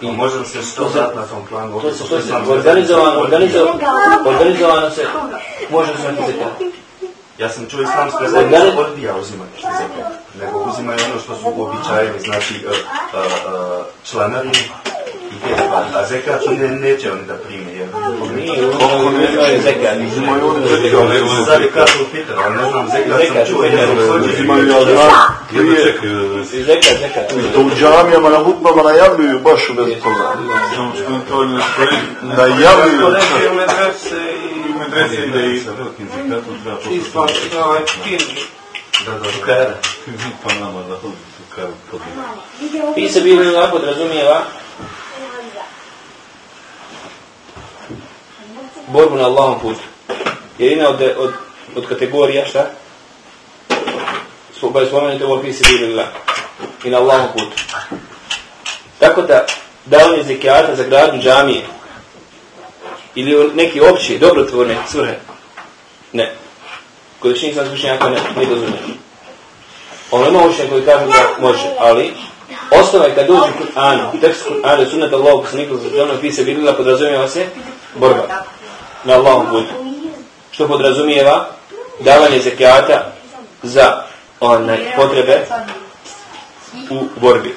I može li se što vrat na tom planu? To se, to se, organizovano, organizovano, organizovano se, može se zekat. Ja sam čuo islamska zajednica odbija uzimati zekat, nego uzimaju ono što su uobičajeni, znači uh, uh, uh, članarine. A zekat ne, neće oni da prime, jer Nije, uzimaju zekat. Uzimaju oni Za zekat. zekat u Fitr, ali ne znam, zekat sam Zekat, čuo, zekat. jer hođe Uzimaju ja znam, Jedno prije, da. I zekat, zekat. to u džamijama na hutbama najavljuju baš u bez toga. Najavljuju. Neke medrese i Medrese ide i Sa velikim zekatom treba islam, pokušati. ovaj, fin. Da, da, da. Pa nama da hodu su karu podijeli. Pi se bilo lako podrazumijeva borbu na Allahom putu. Jer jedna od, od, od kategorija, šta? Svo- spomenuti ovo fi se bilo I na Allahom putu. Tako da, davanje zekijata za gradnju džamije ili neki opći, dobrotvorne svrhe, ne. Kod većinih sam slušnjaka ne, ne dozvoljeno. Ono ima učenje koji kažu da može, ali osnova je kad dođe Kur'an, tekst Kur'ana, sunnet Allahu poslanika za džavno pise bilila, podrazumijeva se borba na Allahom putu. Što podrazumijeva davanje zekijata za one potrebe u borbi.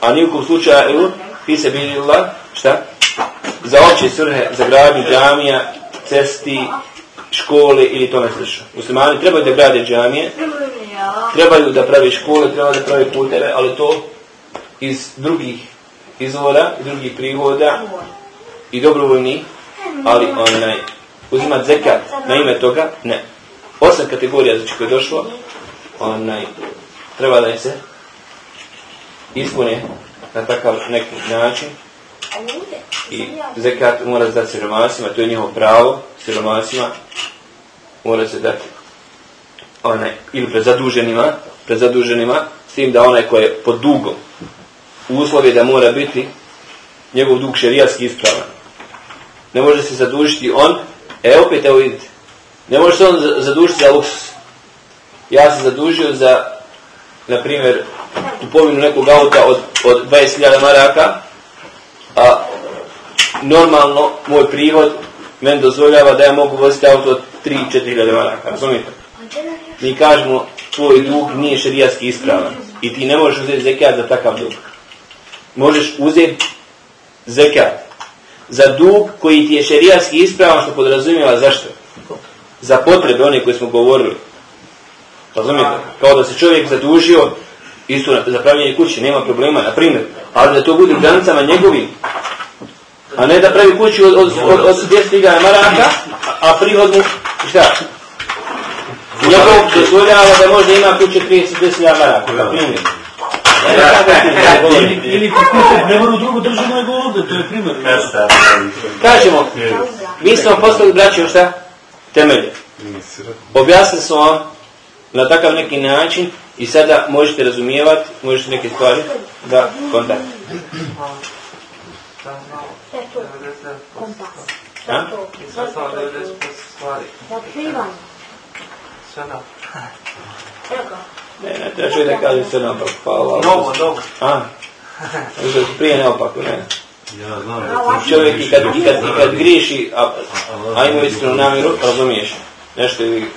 A nijekom slučaju pise bilila, šta? Za oči svrhe, za gradnju džamija, cesti, škole ili tome slično. Muslimani trebaju da grade džamije, trebaju da pravi škole, trebaju da pravi puteve, ali to iz drugih izvora, drugih prihoda i dobrovoljni, ali onaj, uzimat zekat na ime toga, ne. Osam kategorija znači koje je došlo, onaj, treba da se ispune na takav neki način i zekat mora se dati siromasima, to je njihovo pravo, siromasima mora se dati onaj, ili prezaduženima, prezaduženima, s tim da onaj koji je pod dugom, uslov je da mora biti njegov dug šerijatski ispravan. Ne može se zadužiti on, e opet evo vidite, ne može se on zadužiti za luksus. Ja sam zadužio za, na primjer, kupovinu nekog auta od, od 20.000 maraka, a normalno moj prihod meni dozvoljava da ja mogu voziti auto od 3-4.000 maraka, razumijete? Mi kažemo, tvoj dug nije šerijatski ispravan i ti ne možeš uzeti zekat za takav dug. Možeš uzeti zekat za dug koji ti je šerijatski ispravan što podrazumijeva zašto? Za potrebe one koje smo govorili. Razumijete? Kao da se čovjek zadužio isto za pravljenje kuće, nema problema, na primjer, ali da to bude u granicama njegovim, a ne da pravi kuću od, od, od, od 10.000 maraka, a prihod mu, šta? Njegov dozvoljava da možda ima kuće 30.000 maraka, na primjer. Ili, ili kuće, ne moru drugu državu nego ovdje, to je primjer. Kažemo, mi smo postali braći šta? Temelje. Objasnili smo vam na takav neki način i sada možete razumijevati, možete neke stvari da kontakt. A? Ne, ne, treba čovjek da kaže sve naopako, hvala Allah. Novo, novo. A? Možda prije neopako, ne. Ja znam. Čovjek i kad, i kad, i kad griješi, a, a ima iskrenu namjeru, razumiješ. Nešto ili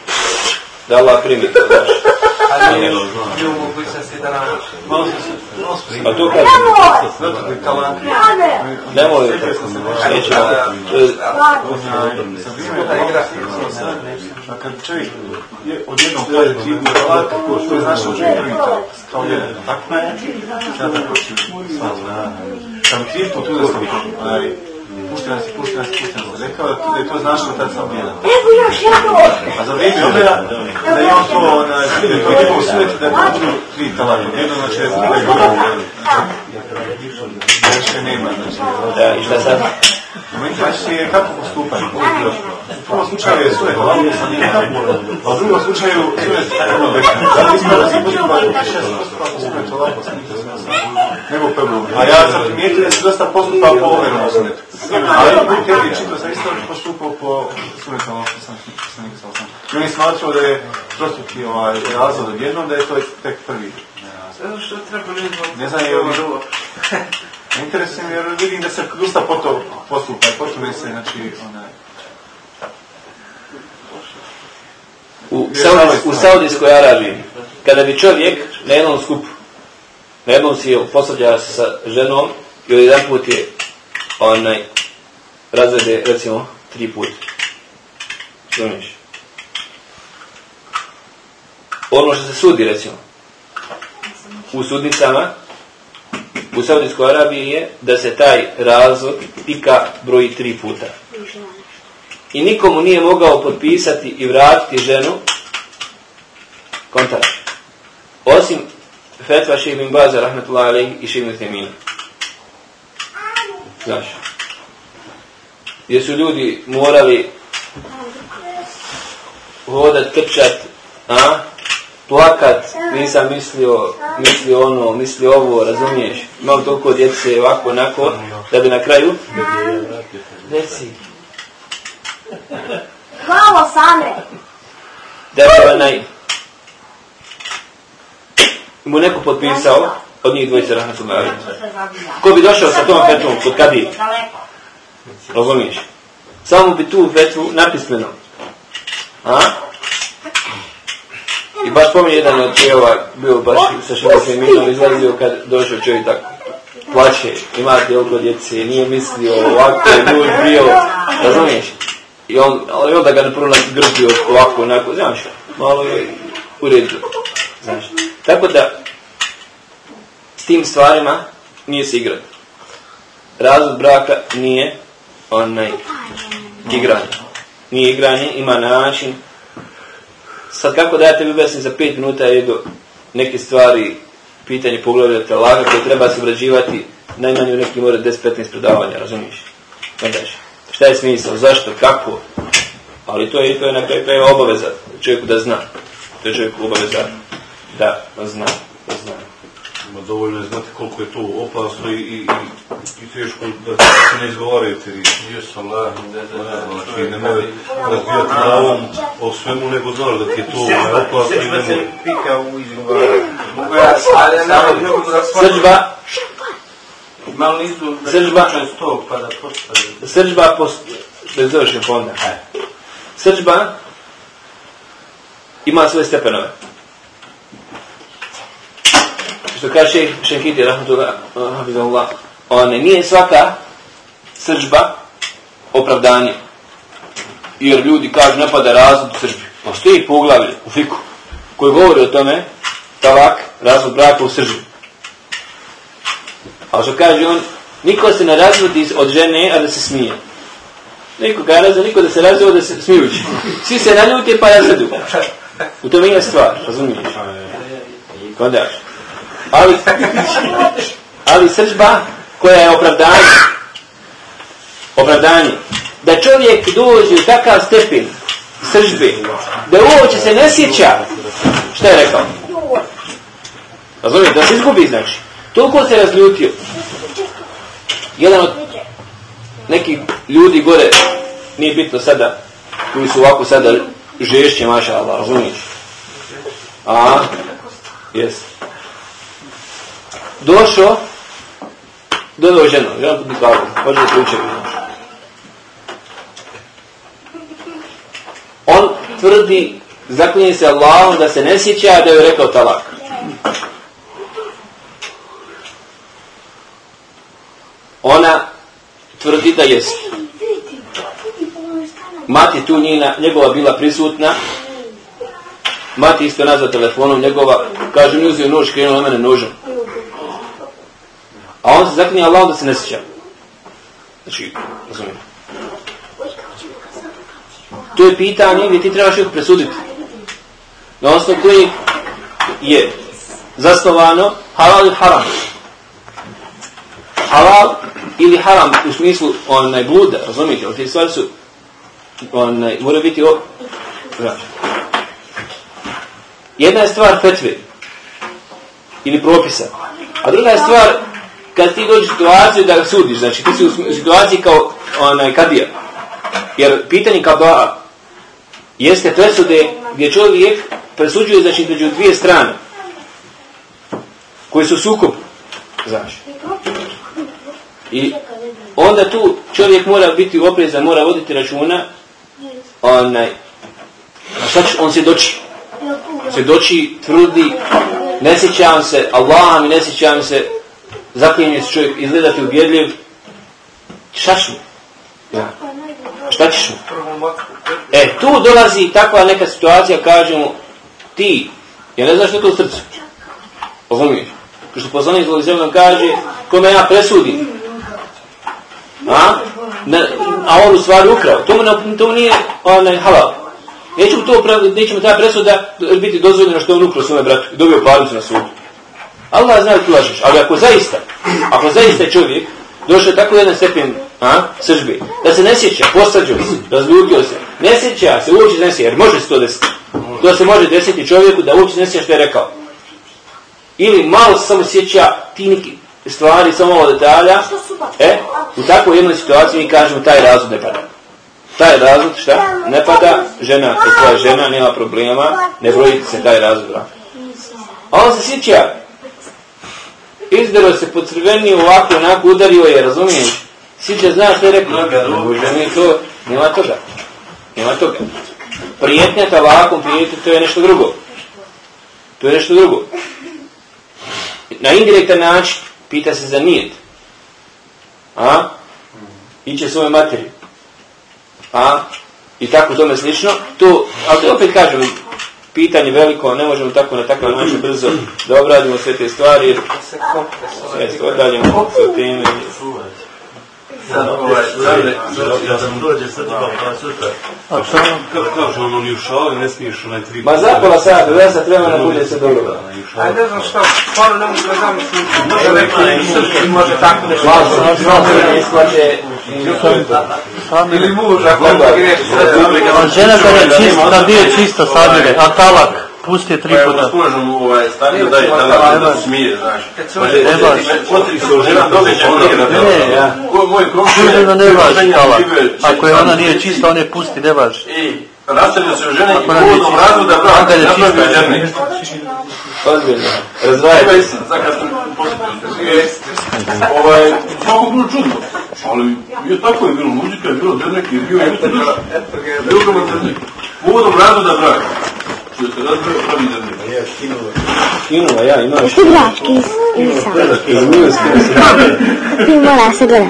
da Allah primi to, znaš. Ali nije nije u mogućnosti da nam... Pa to Ne Nemoj, nećemo. A kad čovjek je odjednom kaže tri Ne kako što je znaš što je prvi to, kao jedan, tako je, ja tako ću, sam tri put tu da sam, onaj, pušten si, pušten si, pušten si, rekao da je to znaš što tad sam jedan. A za vrijeme omera, da je on to, onaj, da je to njegov svet, da je budu tri talaka, jedno znači je da. Više nema, znači, Da, i šta sad? Moment znači je kako postupati. U prvom slučaju je sunet ovako sam nije kako, a u drugom slučaju sunet ono postupa postupa po sunetu ovako sam nije nego prvo. A ja sam primijetio da se dosta postupa po overnom sunetu. Ali u tebi čito sam isto postupao po sunetu ovako sam sam nije sam. I on je smatrao da je prostupi ovaj razlog odjednom, da je to tek prvi. Zato što treba ljudima... Ne znam je ovo drugo. Interesuje me jer vidim da se dosta poto postupa i potome se, znači, onaj... U, Saudi, u Saudijskoj Arabiji, kada bi čovjek na jednom skupu, na jednom si posavlja se sa ženom i jedan put je onaj razvede, recimo, tri puta. Razumiješ? Ono što se sudi, recimo, u sudnicama, u Saudijskoj Arabiji je da se taj razvod pika broji tri puta. I nikomu nije mogao potpisati i vratiti ženu kontakt. Osim fetva Šeib bin Baza, rahmetullahi alaihi, i Šeib bin Temina. Znaš. Gdje su ljudi morali hodat, trčat, a? plakat, nisam mislio, mislio ono, mislio ovo, razumiješ? Imam toliko djece ovako, onako, da bi na kraju... Deci. Hvala, Sandre. Da bi onaj... Mu neko potpisao, od njih dvojice rahmatu mali. Ko bi došao sa tom fetvom kod kadi? Razumiješ? Samo bi tu fetvu napismeno. A? I baš pominje jedan od tijela, bio baš sa širokim minom, izlazio kad došao čovjek tako, plaće, imate oko djece, nije mislio, ovako je <laughs> bio, razumiješ? I on, ali onda ga ne prvo grbio ovako, onako, znaš, malo je u redu. znaš. Tako da, s tim stvarima nije se igrati. Razvod braka nije onaj igranje. Nije igranje, ima način, sad kako da ja tebi objasnim za 5 minuta je do neke stvari, pitanje pogledajte laga koje treba se obrađivati najmanje u neki mora 10-15 predavanja, razumiješ? Gledaš, šta je smisao, zašto, kako? Ali to je, to je na kraju kraju obaveza čovjeku da zna. To je čovjeku obaveza da zna. Da zna. Ma dovoljno je znati koliko je to opasno i, i, i, i teško da se ne izgovaraju te riječi. Jesu Allah, da, da, da. Znači, ne može razbijati na ovom o svemu, nego znaš da ti je to opasno i ne Srđba se Malo nisu Srđba. s tog pa da postane. srđba, pos, da završim fonda. Srđba ima svoje stepenove. Što kaže šeh Šenkiti, rahmatullah, one, nije svaka srđba opravdanje. Jer ljudi kažu napada razvod u srđbi. Postoji poglavlje u fiku koji govori o tome, talak, razvod braka u srđbi. A što kaže on, niko se ne razvodi od žene, a da se smije. Niko ga razvodi, niko da se razvodi, da se smijući. Svi se naljute pa razvodu. U tome je stvar, razumiješ? Kodaš. Ali, ali srđba koja je opravdanje, opravdanje, da čovjek dođe u takav stepen srđbe, da uopće se ne sjeća, šta je rekao? Razumiješ, da se izgubi znači. Toliko se razljutio. Jedan od nekih ljudi gore, nije bitno sada, koji su ovako sada žešće, maša Allah, razumiješ? A, jes. Došao, doveo ženu, jedan put biti hoće da se učevi. On tvrdi, zaklinje se Allahom da se ne sjeća da je rekao talak. Ona tvrdi da jest. Mati tu njena, njegova bila prisutna. Mati isto nazva telefonom njegova. Kaže mi uzio nož, krenuo na mene nožom. A on se zaklinje Allah da se ne sjeća. Znači, razumijem. To je pitanje gdje ti trebaš ih presuditi. Na osnovu koji je zasnovano halal i haram. Halal ili haram u smislu onaj bluda, razumijete, ali te stvari su onaj, mora biti o... Znači. Jedna je stvar fetve ili propisa, a druga je stvar kad ti dođeš u situaciju da ga sudiš, znači ti si u situaciji kao onaj kadija. Jer pitanje kao jeste presude gdje čovjek presuđuje znači među dvije strane koje su sukob, znači. I onda tu čovjek mora biti oprezan, mora voditi računa onaj, šta će, on se doči. se doči, trudi, ne sjećam se, Allah mi ne sjećam se, zaklinje se čovjek izgledati ubjedljiv, šta ću? Ja. Šta ćeš mu? E, tu dolazi takva neka situacija, kažemo, ti, ja ne znaš što je to u srcu. Razumiješ? Što poslanik zbog zemljom kaže, kome ja presudim, a, ne, a on u stvari ukrao, to mu, ne, to mu nije onaj, halal. Nećemo to, nećemo ta presuda biti dozvoljena što on ukrao svome bratu i dobio palicu na sudu. Allah zna da ti lažeš, ali ako zaista, ako zaista čovjek došao tako jedan stepen a, sržbi, da se ne sjeća, posađao se, razljubio se, ne sjeća se, uopće ne sjeća, jer može se to desiti. To se može desiti čovjeku da uopće ne sjeća što je rekao. Ili malo se samo sjeća ti neki stvari, samo malo detalja, e, u takvoj jednoj situaciji mi kažemo taj razlog ne pada. Taj razlog šta? Ne pada, žena je tvoja žena, nema problema, ne brojite se taj razlog. A on se sjeća, izdero se po crveni ovako, onako udario je, razumiješ? Sjeća, znaš što je rekao? Ne, to, nema toga. Nema toga. Prijetnja talakom, prijetnja, to je nešto drugo. To je nešto drugo. Na indirektan način, pita se za nijet. A? Iće svoje materije. A? I tako tome slično. To, ali opet kažem, pitanje veliko, ne možemo tako na takav način brzo da obradimo sve te stvari. Sve se odaljimo sa time. A šta? Vam kako kaže ono ni u šali, ne smiješ onaj tri. Ma za pola sata, da se treba na bude se dobro. Ajde, ne znam šta, stvarno ne mogu da zamislim. Može neki srpski može tako nešto. Malo se naš se ne isplaće. Ili muž, ako ne greši. Žena kada je čista, kad je čista sadire, a talak pusti je tri puta. Pa evo, spožem ovaj stariju da je tada da smije, znaš. Ne baš. Potri se u žena dobiće nije da Ne, ja. Moj komšija Žena ne baš talak. Ako je ona nije čista, on je pusti, ne baš. I rastavio se u žene i Ako ona nije povodom razvoda brak Ako je napravio čista, žene. Ozbiljno. Razdvajajte. Ovo je istina, sad kad sam posjetio, ovaj, svako bilo čudno, ali je tako je bilo, muzika je bilo, drnek je bio, je bilo, bilo kao drnek. Uvodom radu da braka. Kinula, ja imam. Ili sam? Ti mora se gleda.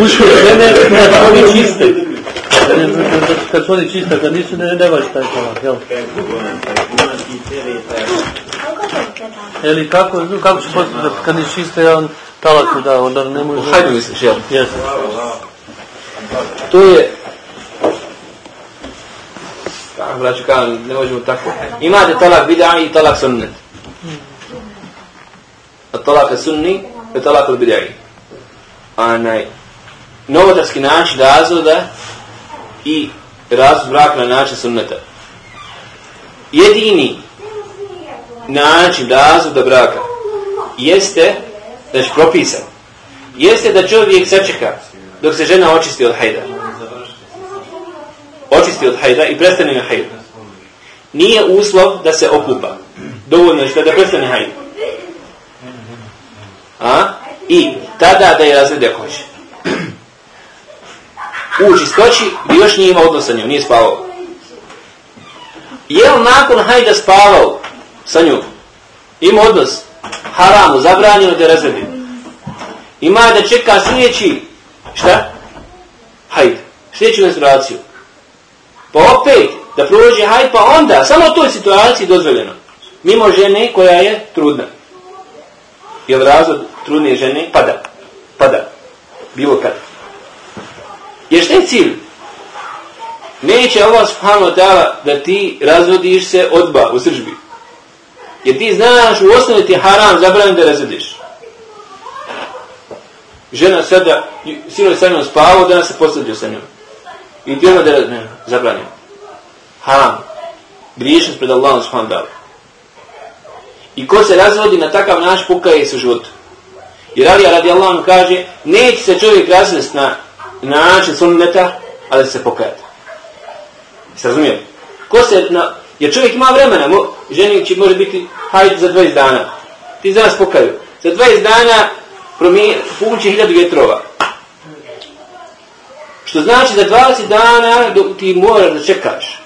Ušle žene, kad oni čiste. Kad su oni čiste, kad nisu, ne, ne važi taj talak, jel? Ili kako, kako će postati, kad nisu čiste, on talak da, onda ne može... Hajde misliš, jel? Jeste. To je... Kako braću kao, ne možemo tako. Imate talak bid'a i talak sunnet. Talak je sunni i talak je bid'a. Anaj, novotarski način razvoda i razvod braka na način sunneta. Jedini način razvoda braka jeste, znači propisan, jeste da čovjek sačeka dok se žena očisti od hajda. Očisti od hajda i prestane na hajda. Nije uslov da se okupa. Dovoljno je što da prestane hajda. A? I tada da je razrede ako. U čistoći bi još nije imao odnos sa njom, nije spavao. Je li nakon hajda spavao sa njom? Ima odnos. Haramu, zabranjeno da je razvede. Ima da čeka sljedeći Šta? Hajde. Sljedeću menstruaciju. Pa opet, da prođe hajt, pa onda, samo u toj situaciji dozvoljeno. Mimo žene koja je trudna. Jer razvod trudne žene pada. Pada. Bilo kad. Jer šta je cilj? Neće Allah subhanahu wa ta'ala da ti razvodiš se odba u sržbi. Jer ti znaš u osnovi ti haram zabranjen da razvodiš žena sada, sinoć sa njom spavao, danas se posadio sa njom. I ti da je ne, zabranio. Haram. Griješnost pred Allahom subhanahu ta'ala. I ko se razvodi na takav naš pukaje se u životu. Jer Ali radi Allahom kaže, neće se čovjek razvesti na, na način sunneta, ali se pokajati. Se razumijeli? Ko se na, jer čovjek ima vremena, mo, ženići može biti hajde za 20 dana. Ti za nas pokaju. Za 20 dana povuće hiljadu vjetrova. Što znači da 20 dana dok ti moraš da čekaš.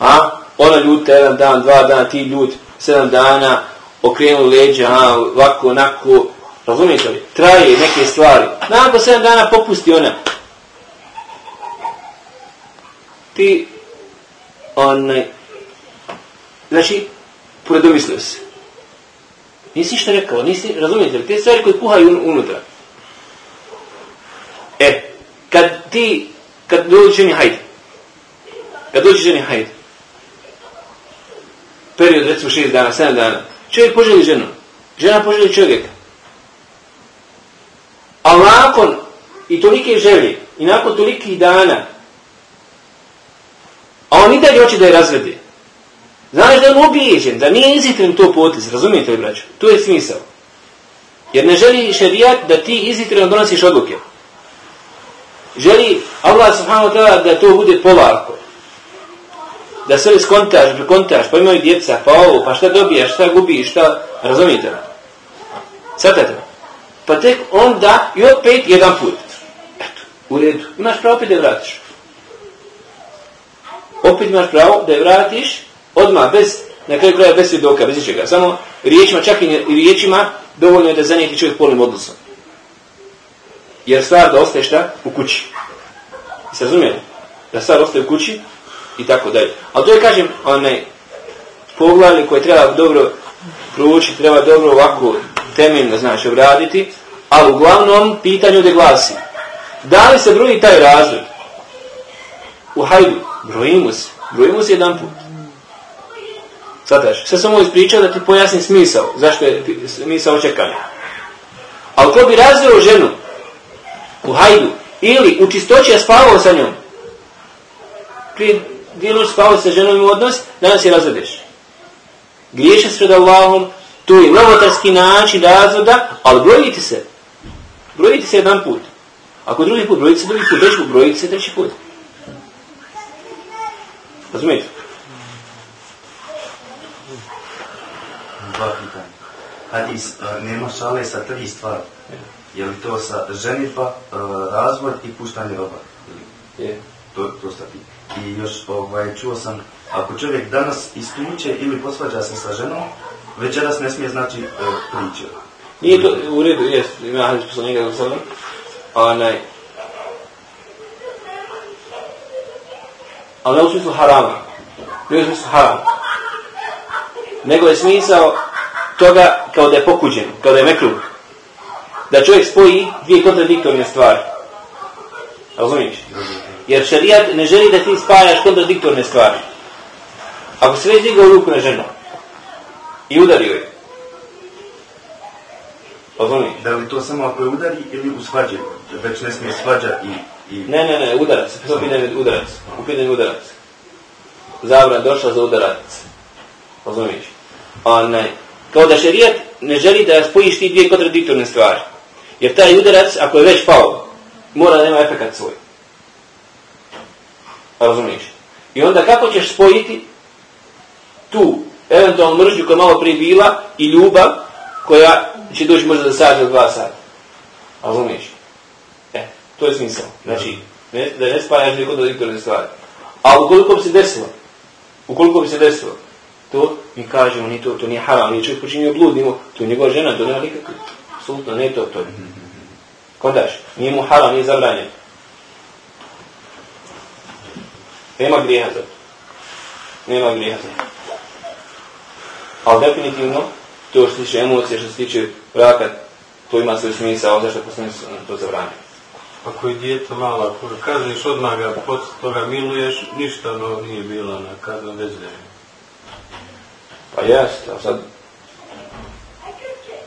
A? Ona ljuta jedan dan, dva dana, ti ljut sedam dana, okrenu leđa, a, ovako, onako, razumijete li? Traje neke stvari. Nakon sedam dana popusti ona. Ti, onaj, znači, predomislio se. Nisi što rekao, nisi, razumijete li, te stvari koje kuhaju un, unutra. E, kad ti, kad dođe ženi hajde, kad dođe ženi hajde, period recimo šest dana, sedam dana, čovjek poželi ženu, žena poželi čovjeka. A nakon i tolike želje, i nakon tolikih dana, a on i dalje hoće da je razvede, Znaš da je on ubijeđen, da nije izitren to potez, razumijete li braću? To je smisao. Jer ne želi šerijat da ti izitreno donosiš odluke. Želi Allah subhanahu wa ta'ala da to bude polako. Da sve skontaš, prekontaš, pa imaju djeca, pa ovo, pa šta dobijaš, šta gubiš, šta, razumijete me? Svatate Pa tek onda, i opet jedan put. Eto, u redu. Imaš pravo opet da je vratiš. Opet imaš pravo da je vratiš, odma bez na kraju kraja bez svjedoka, bez ničega. Samo riječima, čak i riječima, dovoljno je da zanijeti čovjek polnim odnosom. Jer stvar da ostaje šta? U kući. Se razumijete? Da stvar ostaje u kući i tako dalje. Ali to je, kažem, onaj poglavlje koje treba dobro proučiti, treba dobro ovako temeljno, znači, obraditi, ali uglavnom pitanje ovdje glasi. Da li se broji taj razvoj? U hajdu, brojimo se. Brojimo se jedan put. Sadaš, sve sam ovo ispričao da ti pojasnim smisao, zašto je smisao očekanja. Ali ko bi razveo ženu u hajdu ili u čistoći je spavao sa njom, prije dvije noći spavao sa ženom u odnos, danas je razvedeš. Griješa s pred Allahom, tu je novotarski način razvoda, ali brojite se. Brojite se jedan put. Ako drugi put, brojite se drugi put, već brojite se treći put. Razumijete? Dva pitanja. Hadis, nema šale sa tri stvari. Je li to sa ženitba, uh, razvoj i puštanje roba? Je. To, to sta ti. I još ovaj, čuo sam, ako čovjek danas istuče ili posvađa se sa ženom, večeras ne smije znači uh, priče. Nije to, u redu, jest, ima hadis poslanika za sallam, onaj, ali ne u smislu harama, ne u smislu harama, nego je smisao toga kao da je pokuđen, kao da je mekruh, da čovjek spoji dvije kontradiktorne stvari. Razumiješ? Jer šarijat ne želi da ti spajaš kontradiktorne stvari. Ako se već digao ruku na ženu i udario je, Razumiješ? Da li to samo ako je udari ili u svađe? Već ne smije svađa i... i... Ne, ne, ne, udarac. To pitanje udarac. U pitanju udarac. Zabran došla za udarac. Razumiješ? Onaj, kao da šerijat ne želi da spojiš ti dvije kontradiktorne stvari. Jer taj udarac, ako je već pao, mora da ima efekat svoj. Pa razumiješ? I onda kako ćeš spojiti tu eventualnu mržnju koja je malo prije bila i ljubav koja će doći možda za sat ili dva sata. Pa razumiješ? E, to je smisao. Znači, ne, da ne spajaš dvije kontradiktorne stvari. A ukoliko bi se desilo, ukoliko bi se desilo, to mi kažemo, ni to, to nije haram, nije čovjek počinio blud, nimo, to je njegova žena, to nema nikakve, apsolutno, ne to, to. Kondaš, nije mu haram, nije zabranjen. Nema grijeha za to. Nema grijeha za to. Ali definitivno, to što se tiče emocije, što se tiče braka, to ima svoj smisao, zašto poslani to zabranio. Ako je ako ga kazniš odmah ga, posle toga miluješ, ništa ono nije bilo na da je. Pa jest, a sad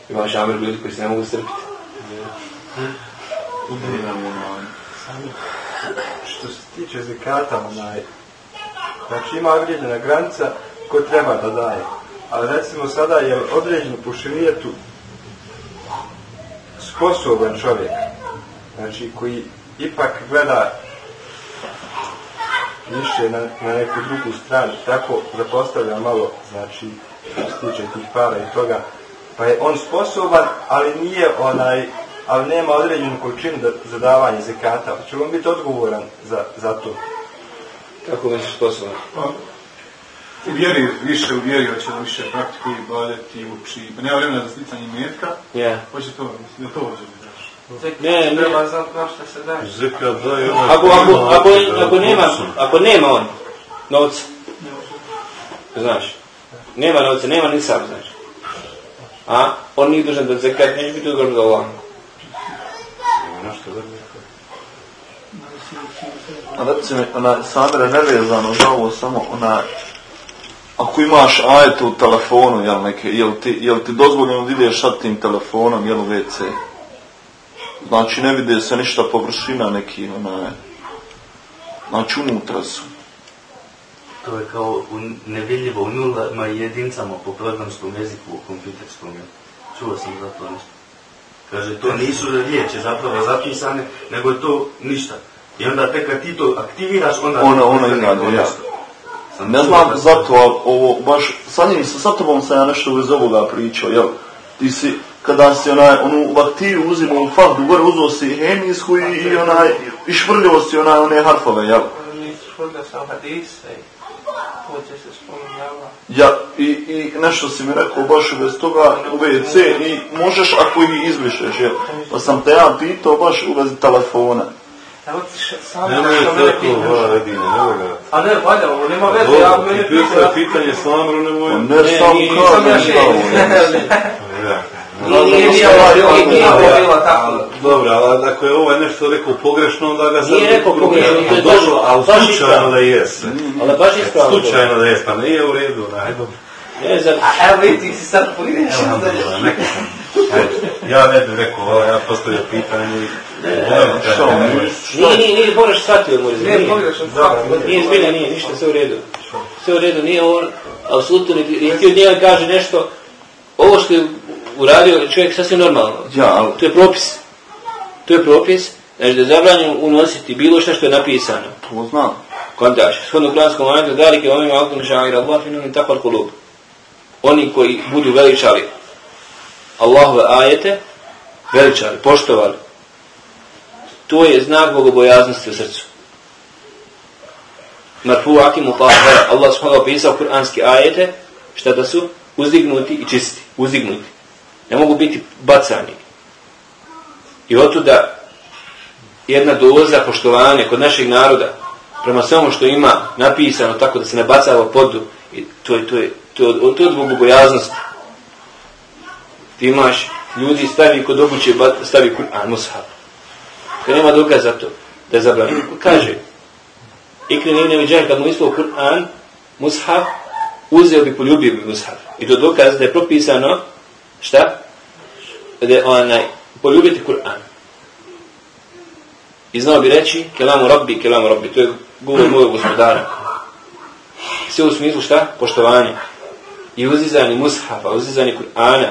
ima šamer ljudi koji se ne mogu strpiti. Što se tiče zekata, onaj, znači ima određena granica ko treba da daje. Ali recimo sada je određeno po širijetu sposoban čovjek, znači koji ipak gleda više na, na neku drugu stranu, tako zapostavlja malo, znači, što se tiče tih para i toga, pa je on sposoban, ali nije onaj, ali nema određenu količinu da, za davanje zekata, pa će on biti odgovoran za, za to. Kako misliš sposoban? Pa, u vjeri, više u vjeri, hoće da više praktikuje, baljeti, uči, pa nema vremena za sticanje metka, yeah. hoće to, mislim, da to hoće da daš. Ne, ne. Treba znati na što se daje. Zekat daje ono... Ako, ako, ako, ako, nema, ako nema on novca, znaš, nema novca, nema ni sam, znaš. A, on nije dužan da zekat, neće biti odgovoran za Allah. Nema da A reci mi, ona, Samira nevezano za ovo, samo ona, ako imaš ajet u telefonu, jel neke, jel ti, jel ti dozvoljeno da ideš sad tim telefonom, jel u WC? Znači, ne vide se ništa površina neki, ona, znači, unutra su. To je kao u, nevidljivo u nulama i jedincama po programskom jeziku u kompjuterskom. jel? Čuo sam za to nešto. Kaže, to nisu riječi zapravo zapisane, nego je to ništa. I onda tek kad ti to aktiviraš, onda... Ona, ona ima, ja. Sam Ne znam zato, ali ovo, baš, sa njim, sa, sa tobom sam ja nešto bez ovoga pričao, jel? Ti si, kada si onaj, onu vaktiju uzimao u faktu, gore uzao si hemijsku i, i onaj, i švrljao si onaj, one harfove, jel? Nisu čuli sam hadise se. Ja, i, i nešto si mi rekao baš bez toga u WC i možeš ako ih izbrišeš, jel? Pa sam te ja pitao baš u vezi telefona. Evo ti še- sam Nemoj što mene tako, pitaš. hvala Edine, nemoj ga. A ne, valja, ovo nema veze, Dobro, ja ti mene pitao pitaš. je pitanje Samru, nemoj... Ne, Ne, sam nije- Sam ja kažem še- kao. Ja. Nije, nije, nije, ovo- <laughs> nije, nije bilo tako. Dobro, ali ako je ovaj nešto rekao pogrešno, onda ga sad... Nije rekao pogrešno, to je Dobro, baš- ali slučajno da jes. Ali baš ispravno. Slučajno da jes, pa nije u redu. Ne, za... A evo vidi, ti si sad neka sam. Ajde. Ja ne bih rekao, ovo, ja postavio pitanje i... Što, Nije, nije, nije, moraš shvatio, Moriz. Ne, pogrešno, svakako. Nije zbilja, nije, ništa, sve u redu. Sve u redu, nije on, apsolutno, niti od njega kaže nešto, ovo što je uradio čovjek sasvim normalno. Ja, ali To je propis. To je propis, znači da je zabranjeno unositi bilo što što je napisano. to znam. Kontaš. Shodno kuranskom ajetu, dalike ovim alkom ša'ir Allah finu min takvar kulub. Oni koji budu veličali Allahove ajete, veličali, poštovali. To je znak bogobojaznosti u srcu. Marfu akimu tahara. Allah subhanahu opisao kuranske ajete, šta da su uzdignuti i čisti. Uzdignuti. Ne mogu biti bacani. I otuda jedna doza poštovanja kod našeg naroda prema svemu što ima napisano tako da se ne bacava podu i to je to je to je to je zbog bogojaznosti ti imaš ljudi stavi kod obuće stavi Kur'an mushaf. Kad nema dokaza za to da je zabranjeno. Kaže Ikrim ibn Abi kad mu islao Kur'an mushaf uzeo bi poljubio bi mushaf. I to dokaz da je propisano šta da onaj poljubiti Kur'an I znao bi reći, kelamu rabbi, kelamu rabbi, to je govor mojeg gospodara. Sve u smislu šta? Poštovanje. I uzizani mushafa, uzizani Kur'ana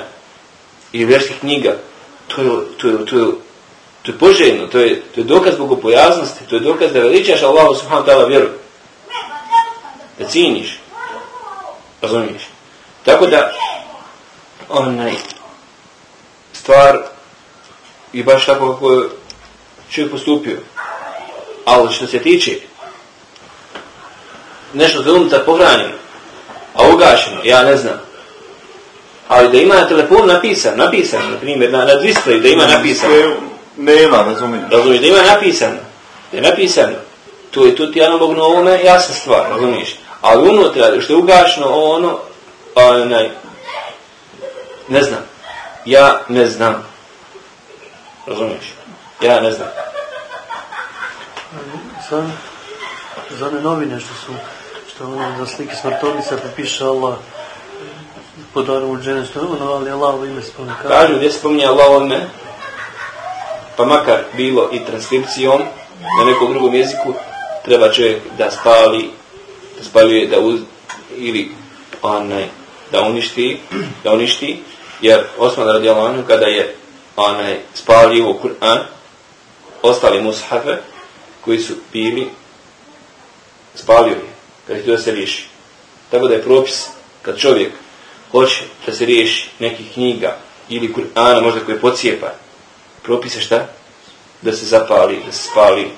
i vjerskih knjiga, to je, to je, to je, to je poželjno, to je, to je dokaz bogopojaznosti, to je dokaz da veličaš Allahu subhanahu ta'ala vjeru. Da ciniš. Razumiješ? Tako da, onaj, stvar i baš tako kako čovjek postupio. Ali što se tiče nešto za unutar pohranjeno, a ugašeno, ja ne znam. Ali da ima na telefon napisan, napisan, na primjer, na, na display, da ima napisan. Nema, razumijem. Razumijem, da ima napisan. Da je napisano. To je tu ti analogno ovome jasna stvar, razumiješ. Ali unutra, što je ugašeno, ono, onaj, ne znam. Ja ne znam. Razumiješ. Ja ne znam. Za, za one novine što su, što ono za slike smrtovnica piše Allah podarom u džene, što ono, ali Allah u ime spomni. Kažu gdje spominje Allah ime, pa makar bilo i transkripcijom na nekom drugom jeziku, treba čovjek da spali, da spaljuje, da uz, ili onaj, da uništi, da uništi, jer Osman radi anhu kada je onaj, spalio Kur'an, ostali mushafe koji su bili spalio je, kad je da se riješi. Tako da je propis, kad čovjek hoće da se riješi nekih knjiga ili Kur'ana možda koje pocijepa, propis je šta? Da se zapali, da se spali.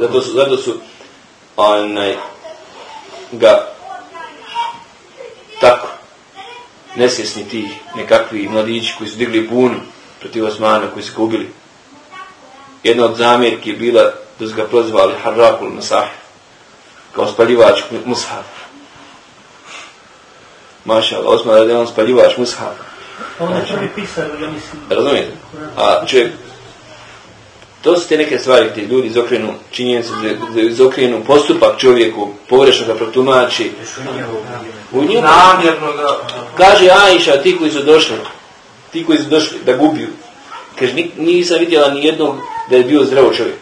Zato su, zato su onaj, ga tako nesvjesni ti nekakvi mladići koji su digli bunu protiv Osmana, koji su ga ubili jedna od zamjerki je bila da su ga prozvali Harrakul Masah kao spaljivač Mushaf. Maša Allah, osma da je on spaljivač Mushaf. Onda će bi pisao, ja mislim. Razumijete? A čovjek, to su te neke stvari gdje ljudi izokrenu činjenicu, izokrenu postupak čovjeku, pogrešno ga protumači. U njemu. Namjerno. Kaže Aisha, ti koji su došli, ti koji su došli da gubiju, kaže, nisam vidjela ni jednog da je bio zdravo čovjek.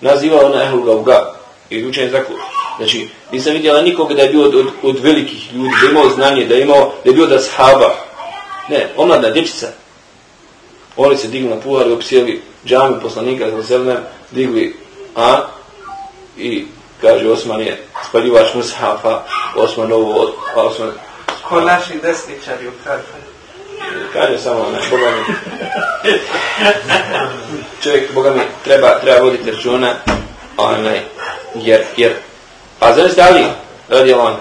Nazivao ona Ehlu Gauga. I učenje tako. Znači, nisam vidjela nikoga da je bio od, od, od velikih ljudi, da je imao znanje, da je, imao, da je bio da sahaba. Ne, omladna dječica. Oni se digli na puhar i opsijeli džami poslanika za zelne, digli a i kaže Osman je spaljivač Mushafa, Osman ovo, Osman... Ko naši desničari u. Kaže samo ono, Boga mi. Čovjek, Boga mi, treba, treba voditi računa, onaj, jer, jer, a znaš da li, radi on,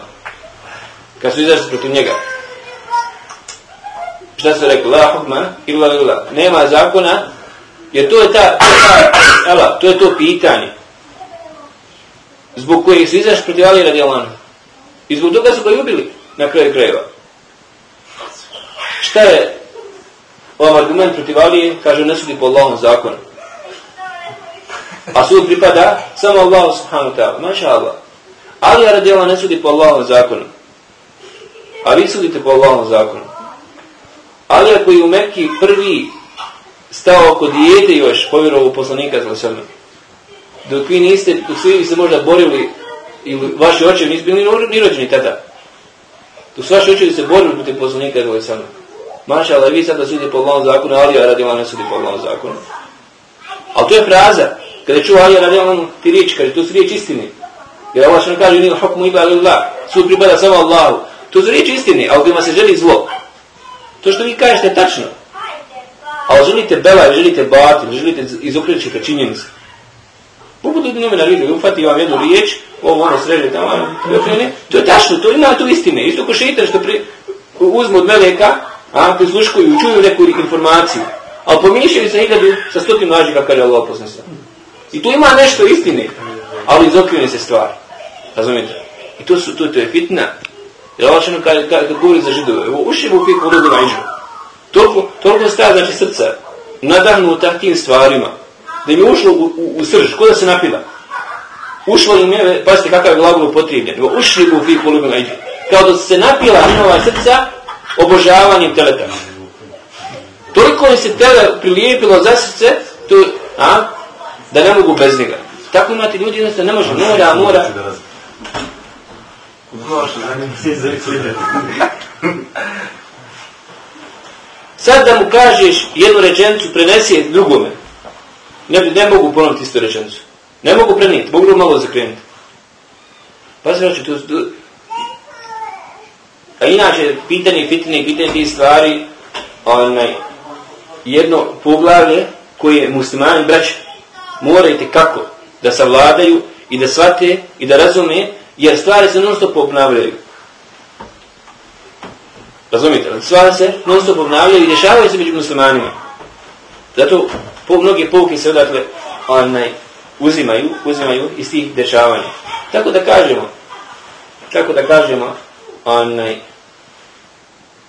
kad su izašli protiv njega, šta su rekli, la hukma, illa illa, nema zakona, jer to je ta, to je, ta, ela, to, je to pitanje, zbog kojih se izaš protiv Ali radi I zbog toga su ga ljubili na kraju krajeva. Šta je ovom argument protiv Alije? Kaže, ne sudi po Allahom zakonu. A sud pripada samo Allahu subhanahu ta'ala. Maša Allah. Alija radijela ne sudi po Allahom zakonu. A vi sudite po Allahom zakonu. Alija koji u Mekki prvi stao oko dijete još povjerovu poslanika za sebe. Dok vi niste, dok svi se možda borili ili vaši očevi niste bili ni rođeni tada. Dok su vaši očevi se borili protiv poslanika za. Maša ali vi sada sudite po Allahom zakonu, ali ja radi ne sudi po Allahom zakonu. Ali to je fraza. Kada čuva Ali radi on ti riječi, kaže, to su riječi istine. Jer Allah što kaže, nije hukmu iba Allah, sud pripada samo Allahu. To su riječi istine, a u kojima se želi zlo. To što vi kažete je tačno. Ali želite bela, želite batin, želite izokreći ka činjenicu. Pa Poput ljudi njome na ufati vam jednu riječ, ovo ono sreže tamo, to je tačno, to ima tu istine. Isto ko šeitan što pri, uzmu od meleka, a prisluškuju, čuju neku informaciju. Ali pomišljaju se hiljadu sa stotim nađi kako je Allah poslansa. I tu ima nešto istine, ali izokrene se stvari. Razumijete? I to, su, to, to je fitna. Jer Allah kad, kad, kad govori za židove, ovo uši mu fiku ljudi na ižu. Toliko, toliko staja, znači srca, nadahnuta tim stvarima, da im je ušlo u, u, u srž, ko da se napila. Ušlo im je, pazite kakav je glagol upotrebljen, ušli u fiku ljudi na. Kao da se napila njihova srca obožavanjem teleta. Toliko im se tele prilijepilo za srce, to, a, da ne mogu bez njega. Tako imate ljudi, jednostavno ne može, mora, mora. Znači Sad da mu kažeš jednu rečenicu, prenesi je drugome. Ne, ne mogu ponoviti istu rečenicu. Ne mogu prenijeti, mogu malo zakrenuti. Pa se reći, tu... a inače, pitanje, pitanje, pitanje tih stvari, onaj, jedno poglavlje koje muslimani braće morate kako da savladaju i da shvate i da razume, jer stvari se non stop obnavljaju. Razumite? Stvari se non stop obnavljaju i dešavaju se među muslimanima. Zato po mnoge pouke se odatle onaj, uzimaju, uzimaju iz tih dešavanja. Tako da kažemo, tako da kažemo, onaj,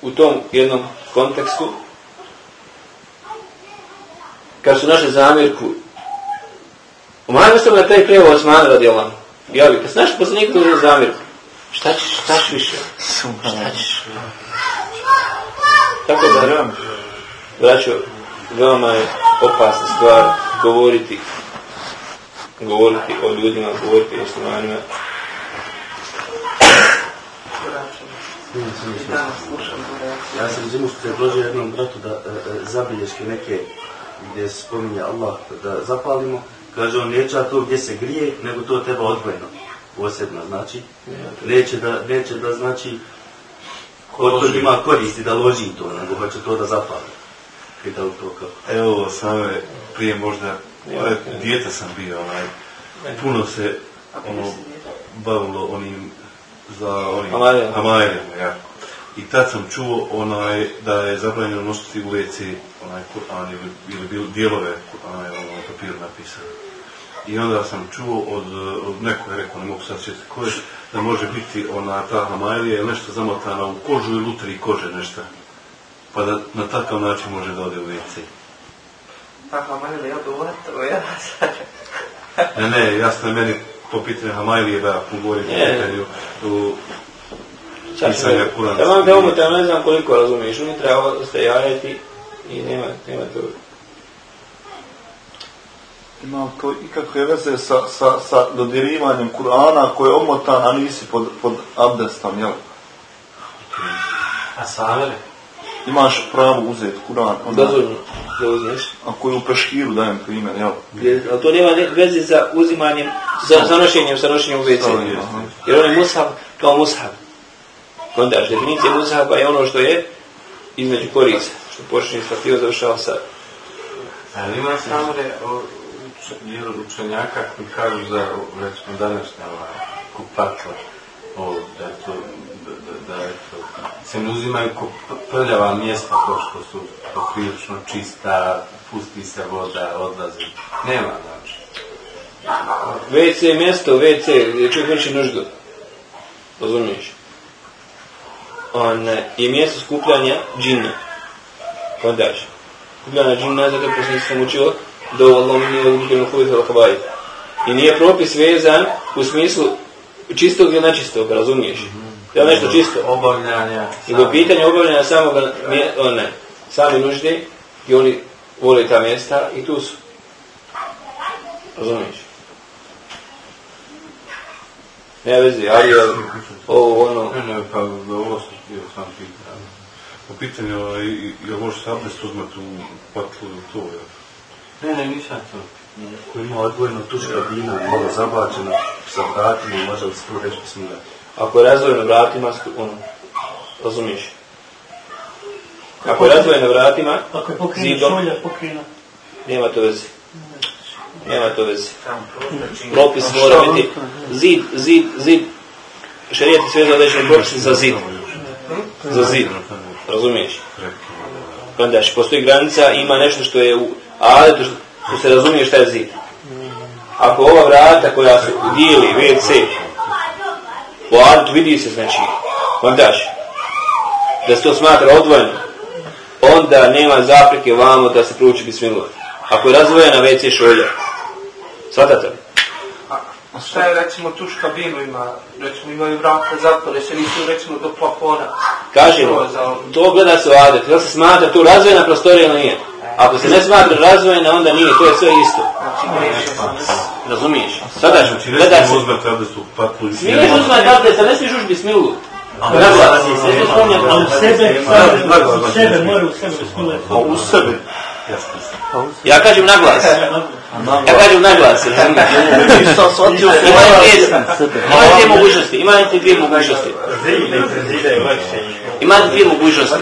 u tom jednom kontekstu, kad su naše zamjerku, umajmo se na taj prijevo Osman radi Allah. Ja bi, kad su naši poslanik to uzeli zamjerku, šta ćeš, šta ćeš više? Šta ćeš? Tako da, braćo, veoma je opasna stvar govoriti govoriti o ljudima, govoriti o muslimanima. Ja sam zimu što predložio jednom bratu da e, e, zabilješke neke gdje se spominje Allah da zapalimo, kaže on neće to gdje se grije, nego to treba odvojeno, posebno, znači, neće da, neće da znači, ko to ima koristi da loži to, nego hoće to da zapali. Pita u to kako. Evo, same, prije možda, ovaj, djeta sam bio, onaj, puno se, ono, bavilo onim, za onim, hamarijama, ja. I tad sam čuo onaj da je zabranjeno nositi u WC onaj Kur'an ili, ili bil, dijelove onaj ono, papiru napisano. I onda sam čuo od, od neko je rekao, ne mogu sad sjetiti ko je, da može biti ona ta hamajlija ili nešto zamotana u kožu ili utri kože nešto. Pa da na takav način može da ode u WC. Ta hamajlija od uvatru, ja Ne, ne, jasno je meni po pitanju hamajlije da govorim po pitanju u pisanja Kur'ana. Ja vam te omu, te ne znam koliko razumiješ, unutra ovo ste jajeti i nema, nema to. Ima to ikakve veze sa, sa, sa dodirivanjem Kur'ana koji je omotan, a nisi pod, pod abdestom, jel? A savere? Imaš pravo uzeti Kur'an. Dozvoljno da uzmeš. Ako je u peškiru, dajem primjer, jel? Ali to nema veze sa uzimanjem, sa zanošenjem, sa nošenjem u WC. Jer on je mushab kao mushab. Kondaš, definicija mushaba je ono što je između korica. Što počne sa fio, završava sa... Ali ima samore o dijelu učenjaka koji kažu za, recimo, današnja ova kupatla, o, da je to, da, da, da je to, se ne uzimaju ko prljava mjesta, to što su poprilično čista, pusti se voda, odlazi. Nema, znači. WC je mjesto, WC, čovjek vrši nuždu. Razumiješ? On je mjesto skupljanja džina. Kondaš. Skupljanja džina, zato poslije sam učio, do Allah mi nije uđeno huvih al I nije propis vezan u smislu čistog ili nečistog, razumiješ? Je li nešto čisto? Obavljanja. I do pitanja obavljanja samog, one, sami nužde, i oni vole ta mjesta i tu su. Razumiješ? Ne vezi, ali je ovo ono... Ne, ne, pa ovo sam htio sam pitao. Po pitanju, jel može se abdest uzmati u patlu ili to, jel? Ne, ne, nisam to. Ko ima odvojeno tuđ kabina, malo zabačena sa vratima, može li se tu reći bismillah? Ako je razdvojeno vratima, ono, razumiješ? Ako je razdvojeno vratima, Ako je pokrena šolja, pokrena. nema to veze. Nema to veze. Propis mora biti zid, zid, zid. Šarijet je sve za određeni propis za zid. Za zid. Razumiješ? Kandaš, postoji granica, ima nešto što je u adetu, što se razumije šta je zid. Ako ova vrata koja se udijeli, WC, u adetu vidi se, znači, kandaš, da se to smatra odvojeno, onda nema zapreke vamo da se prouči bismillah. Ako je razvojena WC šolja, shvatate li? A šta je recimo tuš kabinu ima, recimo imaju vrata zatvore, se nisu recimo do plafona. Kažemo, To gleda se u adet, da se smatra tu razvojena prostorija ili nije. Ako se ne smatra razvojena, onda nije, to je sve isto. Znači. Razumiješ? Sada ću, Znači, gleda se. recimo uzmete abdestu patlu i Smiješ uzmati abdest, ali ne smiješ ući bismilu. Naglas, ne smiješ spominjati. Ali u sebe, u sebe, mora u sebe, bismillah. A u sebi. Ja kažem naglas. Ja kažem naglas, glas. Nisam dvije, mogućnosti, imate dvije mogućnosti. Zid. Imate dvije mogućnosti.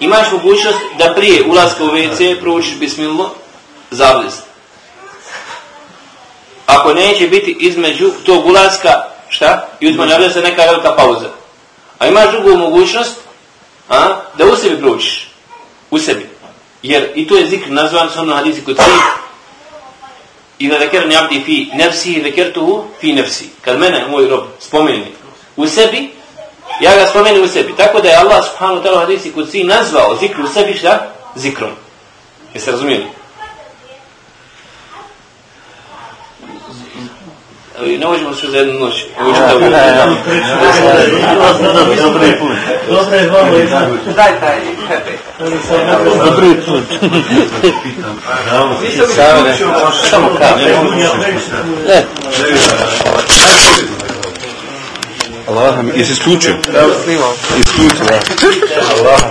Imaš mogućnost da prije ulaska u WC proučiš bismillah za. Ako neće biti između tog ulaska, šta? I uzmanja neka velika pauza. A imaš drugu mogućnost, a, da u sebi proučiš. U sebi. Jer i to je zikr nazvan sa onom hadisi kod svih. I da zekerni abdi fi nefsi, zekertuhu fi nefsi. Kad mene, moj rob, spomeni u sebi, ja ga spomenem u sebi. Tako da je Allah subhanahu wa ta'ala hadisi kod svih nazvao zikr u sebi šta? Zikrom. Jeste razumijeli? Ali Ne možemo sve za jednu noć. Ovo ću da uvijek. Dobri put. Dobro je i tako. Daj taj tepe. Dobri put. Samo ne. kao. Previše Allah, jesi isključio? Evo snimam. Isključio, da. Allah.